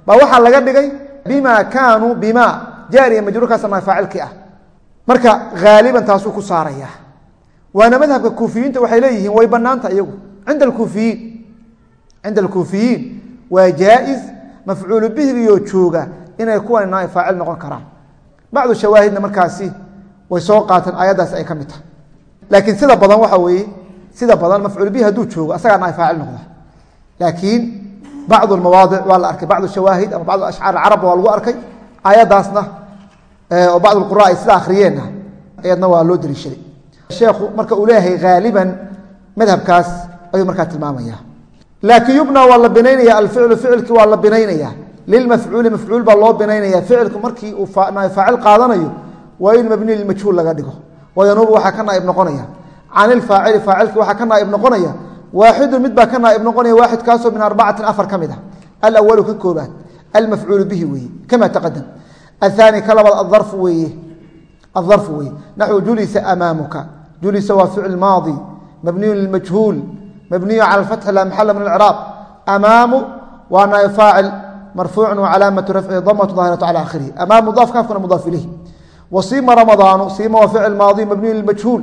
Baa waxaa laga dhigay bima kaanuu bima jaar iyo majruurkaasa naafaacilkii ah. Marka haaliban taasuu ku saaraya waana madhabka kuufiyiinta waxay leeyihiin way banaanta iyagu. Cinda akuufiyiin cinda alkuufiyiin. Waa jaa-is bihigiyoo jooga inay kuwan faacil noqon karaan. Bacdu shawaahidna markaasi way soo qaateen aayaddaasi ay ka mid tahay. Laakiin sida badan waxa weeye sida badan mafcuul bihi hadduu joogo asagaa naai faacil noqda. Laakiin bacdu mawaadic waa la arkay bacdu shawaahid ama bacdu ashcaar carab waa lagu arkay. Aayaddaasna oo bacd qura ay sida akhriyeenna ayadna waa loo daliishaday. Sheekhu marka uu leeyahay haaliban madhabkaas ayuu markaa tilmaamaya laakiin yubna waa la binaynaya alficlu ficilki waa la binaynaya lilmafcuuli mafcuul baa loo binaynaya ficilku markii uu faacil qaadanayo waa in mabni lmajhuul laga dhigo. Wayanuubu waxaa ka naaib noqonaya. Can ilfaacili faacilki waxaa ka naaib noqonaya. Waaxidun mid baa ka naaib noqonaya waaxidkaasoo min arbacatin afar ka mid ah. Alawalu ka koobaad almafcuulu bihi weeye kama taqadam ahaani ka labaad aarfu weeye aarfu weye naxu julisa amaamuka. Julisa waa ficil maadi. Mabniyu lilmajhuul mabniyu cala alfatxi laa maxala min alciraaq amaamu waa naaib faacil marfuucu wacalaamatu rafcihi damatu aahiratu cala akhirihi ama mudaaf kaafkana mudaaf ilayh wa siima ramadaanu siima waa ficil maadi mabniyu lilmajhuul.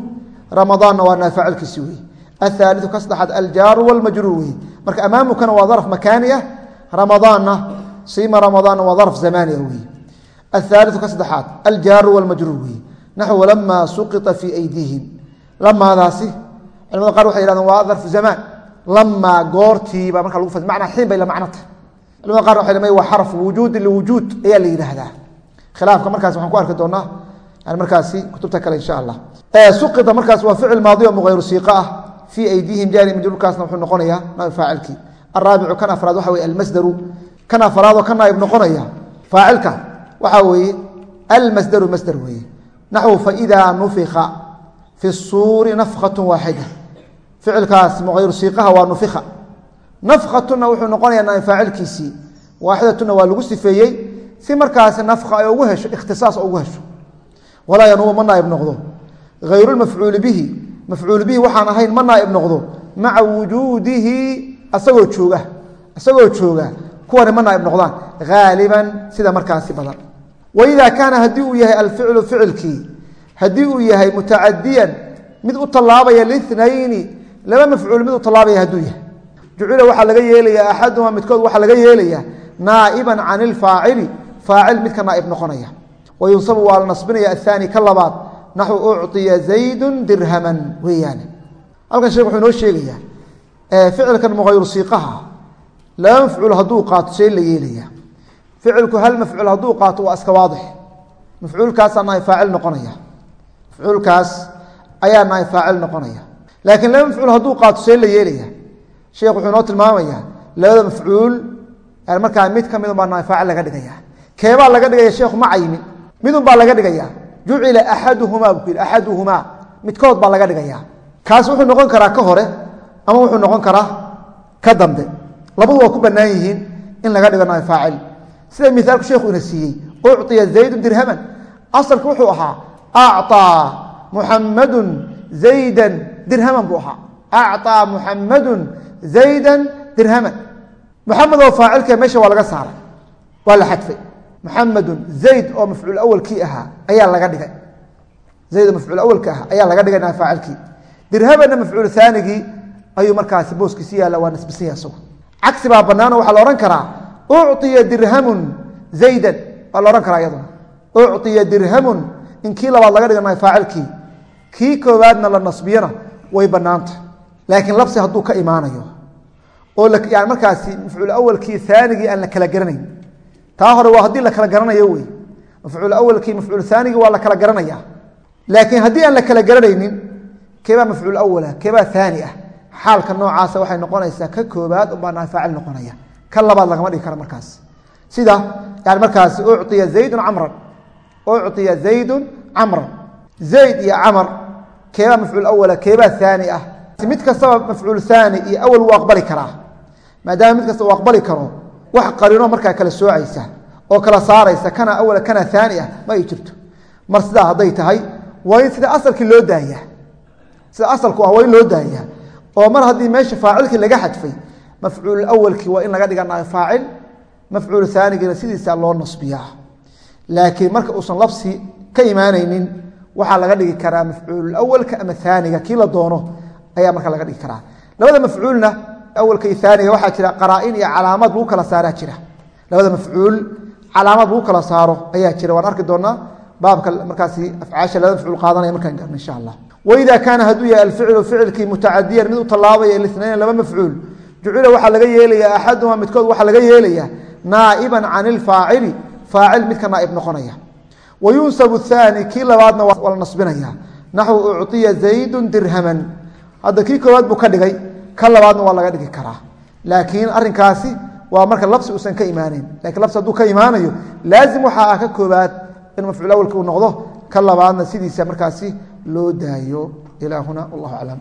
Ramadaanna waa naafaacilkiisi wey athaaliu ka saddexaad aljaaru walmajruur wey marka amaamukana waa darf makaani ah ramadaanna siima ramadaanna waa darf zamaani ah wey athaaliu ka saddexaad aljaaru walmajruur wey naxwu lamaa suqita fii aydiihim. Lamaadaasi culamada qaar waxay yhahdeen waa darfu zamaan. Lamaa goortiiba marka lagu macnaa xiin bay la macno tahay culimada qaar waxay dhameen waa xaraf wujuudi liwujuud ayaa la yidhaahdaa. Khilaafka markaas waxaan ku arki doonaa yani markaasi kutubta kale insha allah. Suqida markaas waa ficil maadi oo muqayru siiqo ah. Fii aydihim jaari majruurkaasna wuxuu noqonayaa naa faacilkii araabicu kan afraad waxa weye almasdaru. Kan afraad oo ka naaib noqonaya faacilka waxaa weeye almasdaru masdar weeye. Naxwu faidaa nufika fi suuri nafkatu waaxida. Ficilkaas muqayru siiqaha waa nufika nafkatuna wuxuu noqonayaa naaib faacilkiisii waaxidatuna waa lagu sifeeyey si markaasi nafka ay ugu hesho ikhtisaas ugu hesho. Walaa yanuubu ma naaib noqdo. Hayru mafcuuli bihi mafcuul bihi waxaan ahayn ma naaib noqdo. Maca wujuudihi asagoo jooga isagoo jooga kuwani ma naaib noqdaan. Haaliban sida markaasi badan. Waida kaana haddii uu yahay alficlu ficilkii haddii uu yahay mutacadiyan mid u tallaabaya linayni laba mafcuul mid u tallaabaya hadduu yahay jucila waxaa laga yeelaya axadumaa midkood waxaa laga yeelaya naa'iban can ilfaacili faacil midka naaib noqonaya. Wayunsabu waa la nasbinaya ahaani ka labaad naxu ucطiya zaydu dirhaman weeyaane. Halkan sheek wuxuu inoo sheegayaa ficilkan muqayru siiqaha laba mafcuul hadduu qaato see la yeelaya ficilku hal mafcuul hadduu qaato waa iska waadix. Mafcuulkaasaa naay faacil noqonaya. Mafcuulkaas ayaa naay faacil noqonaya. Laakiin laba mafcuul hadduu qaato see la yeelaya sheekh wuxuu inoo tilmaamaya labada mafcuul markaa mid ka midun baa naay faacil laga dhigaya keebaa laga dhigaya sheekhu ma cayimin midun baa laga dhigaya jucila axaduhumaa buu ku yidhi axaduhumaa midkood baa laga dhigaya kaas wuxuu noqon karaa ka hore ama wuxuu noqon karaa ka dambe labadu waa ku bannaan yihiin in laga dhigo naay faacil sida miaalku sheekhu ina siiyey ucطiya zaydu dirhaman asalka wuxuu ahaa acطaa muxamadu zayda dirhaman buu ahaa acطaa muxamadu zayda dirhaman muxamed oo faacilka meesha waa laga saaray waa la xadfay muxamedun zayd oo mafcuul awalkii ahaa ayaa laga dhigay zayd oo mafcuul awalka ahaa ayaa laga dhigay naa faacilkii dirhamanna mafcuul haanigii ayuu markaasi booskiisi yaalla waa nisbisan yaha isagu cagsi baa banaano waxaa la odhan karaa ucطiya dirhamun zaydan waa la odhan karaa iyaduna ucطiya dirhamun in kii labaad laga dhiganayo faacilkii kii koowaadna la nasbiyana way banaanta laakiin labsi hadduu ka oo yani markaasi mafcuul awalkii aanigii aan la kala garanayn. Taa hore waa haddii la kala garanayo wey. Mafcuul awalkii mafcuul aanigii waa la kala garanaya. Laakiin haddii aan la kala garanaynin keebaa mafcuul awala keebaa aani ah. Xaalka noocaasa waxay noqonaysaa ka koobaad ubaa naafaacil noqonaya. Ka labaad lagama dhigi kara markaas. Sida yani markaas uciya zaydun camran. Uciya zaydun camran. Zayd iyo camar keebaa mafcuul awala keebaa aani ah. Mid kastaba mafcuul aani iyo awal wuu aqbali karaa maadaama mid kasta uu aqbali karo wax qarino markaa kala soocaysa oo kala saaraysa kana awala kana aani ah ma ay jirto. Mar sidaa hadday tahay waa in sida asalkii loo daaya sida asalku ah waa in loo daaya oo mar haddii meesha faacilkii laga xadfay mafcuul awalkii waa in laga dhiga faacil mafcuul aanigiina sidiisa loo nasbiyaa. Laakiin marka uusan labsi ka imaanaynin waxaa laga dhigi karaa mafcuul awalka ama aaniga kii la doono ayaa marka laga dhigi karaa. Labada mafcuulna awalka iyo aaniga waxaa jira qaraain iyo calaamad lagu kala saaraa jira. Labada mafcuul calaamad lagu kala saaro ayaa jira. Waan arki doonaa baabka markaasi afcaasha labada mafcuul qaadanaya markaan garno insha allah. Waida kaana hadduu yahay alficlu ficilkii mutacadiyan mid u tallaabaya linayn laba mafcuul jucila waxaa laga yeelaya axaduhuma midkood waxaa laga yeelaya naaiban can ilfaacili faacil midka naaib noqonaya. Wa yunsabu kii labaadna waa la nasbinaya naxwu ucطiya zaydun dirhaman. Hadda kii koowaad buu ka dhigay ka labaadna waa laga dhigi karaa. Laakiin arinkaasi waa marka labsi uusan ka imaaneyn laakiin labsi hadduu ka imaanayo laazim waxaa ah ka koobaad in mafcuul awalka uu noqdo. Ka labaadna sidiisa markaasi loo daayo. Ilaa huna wallahu aclam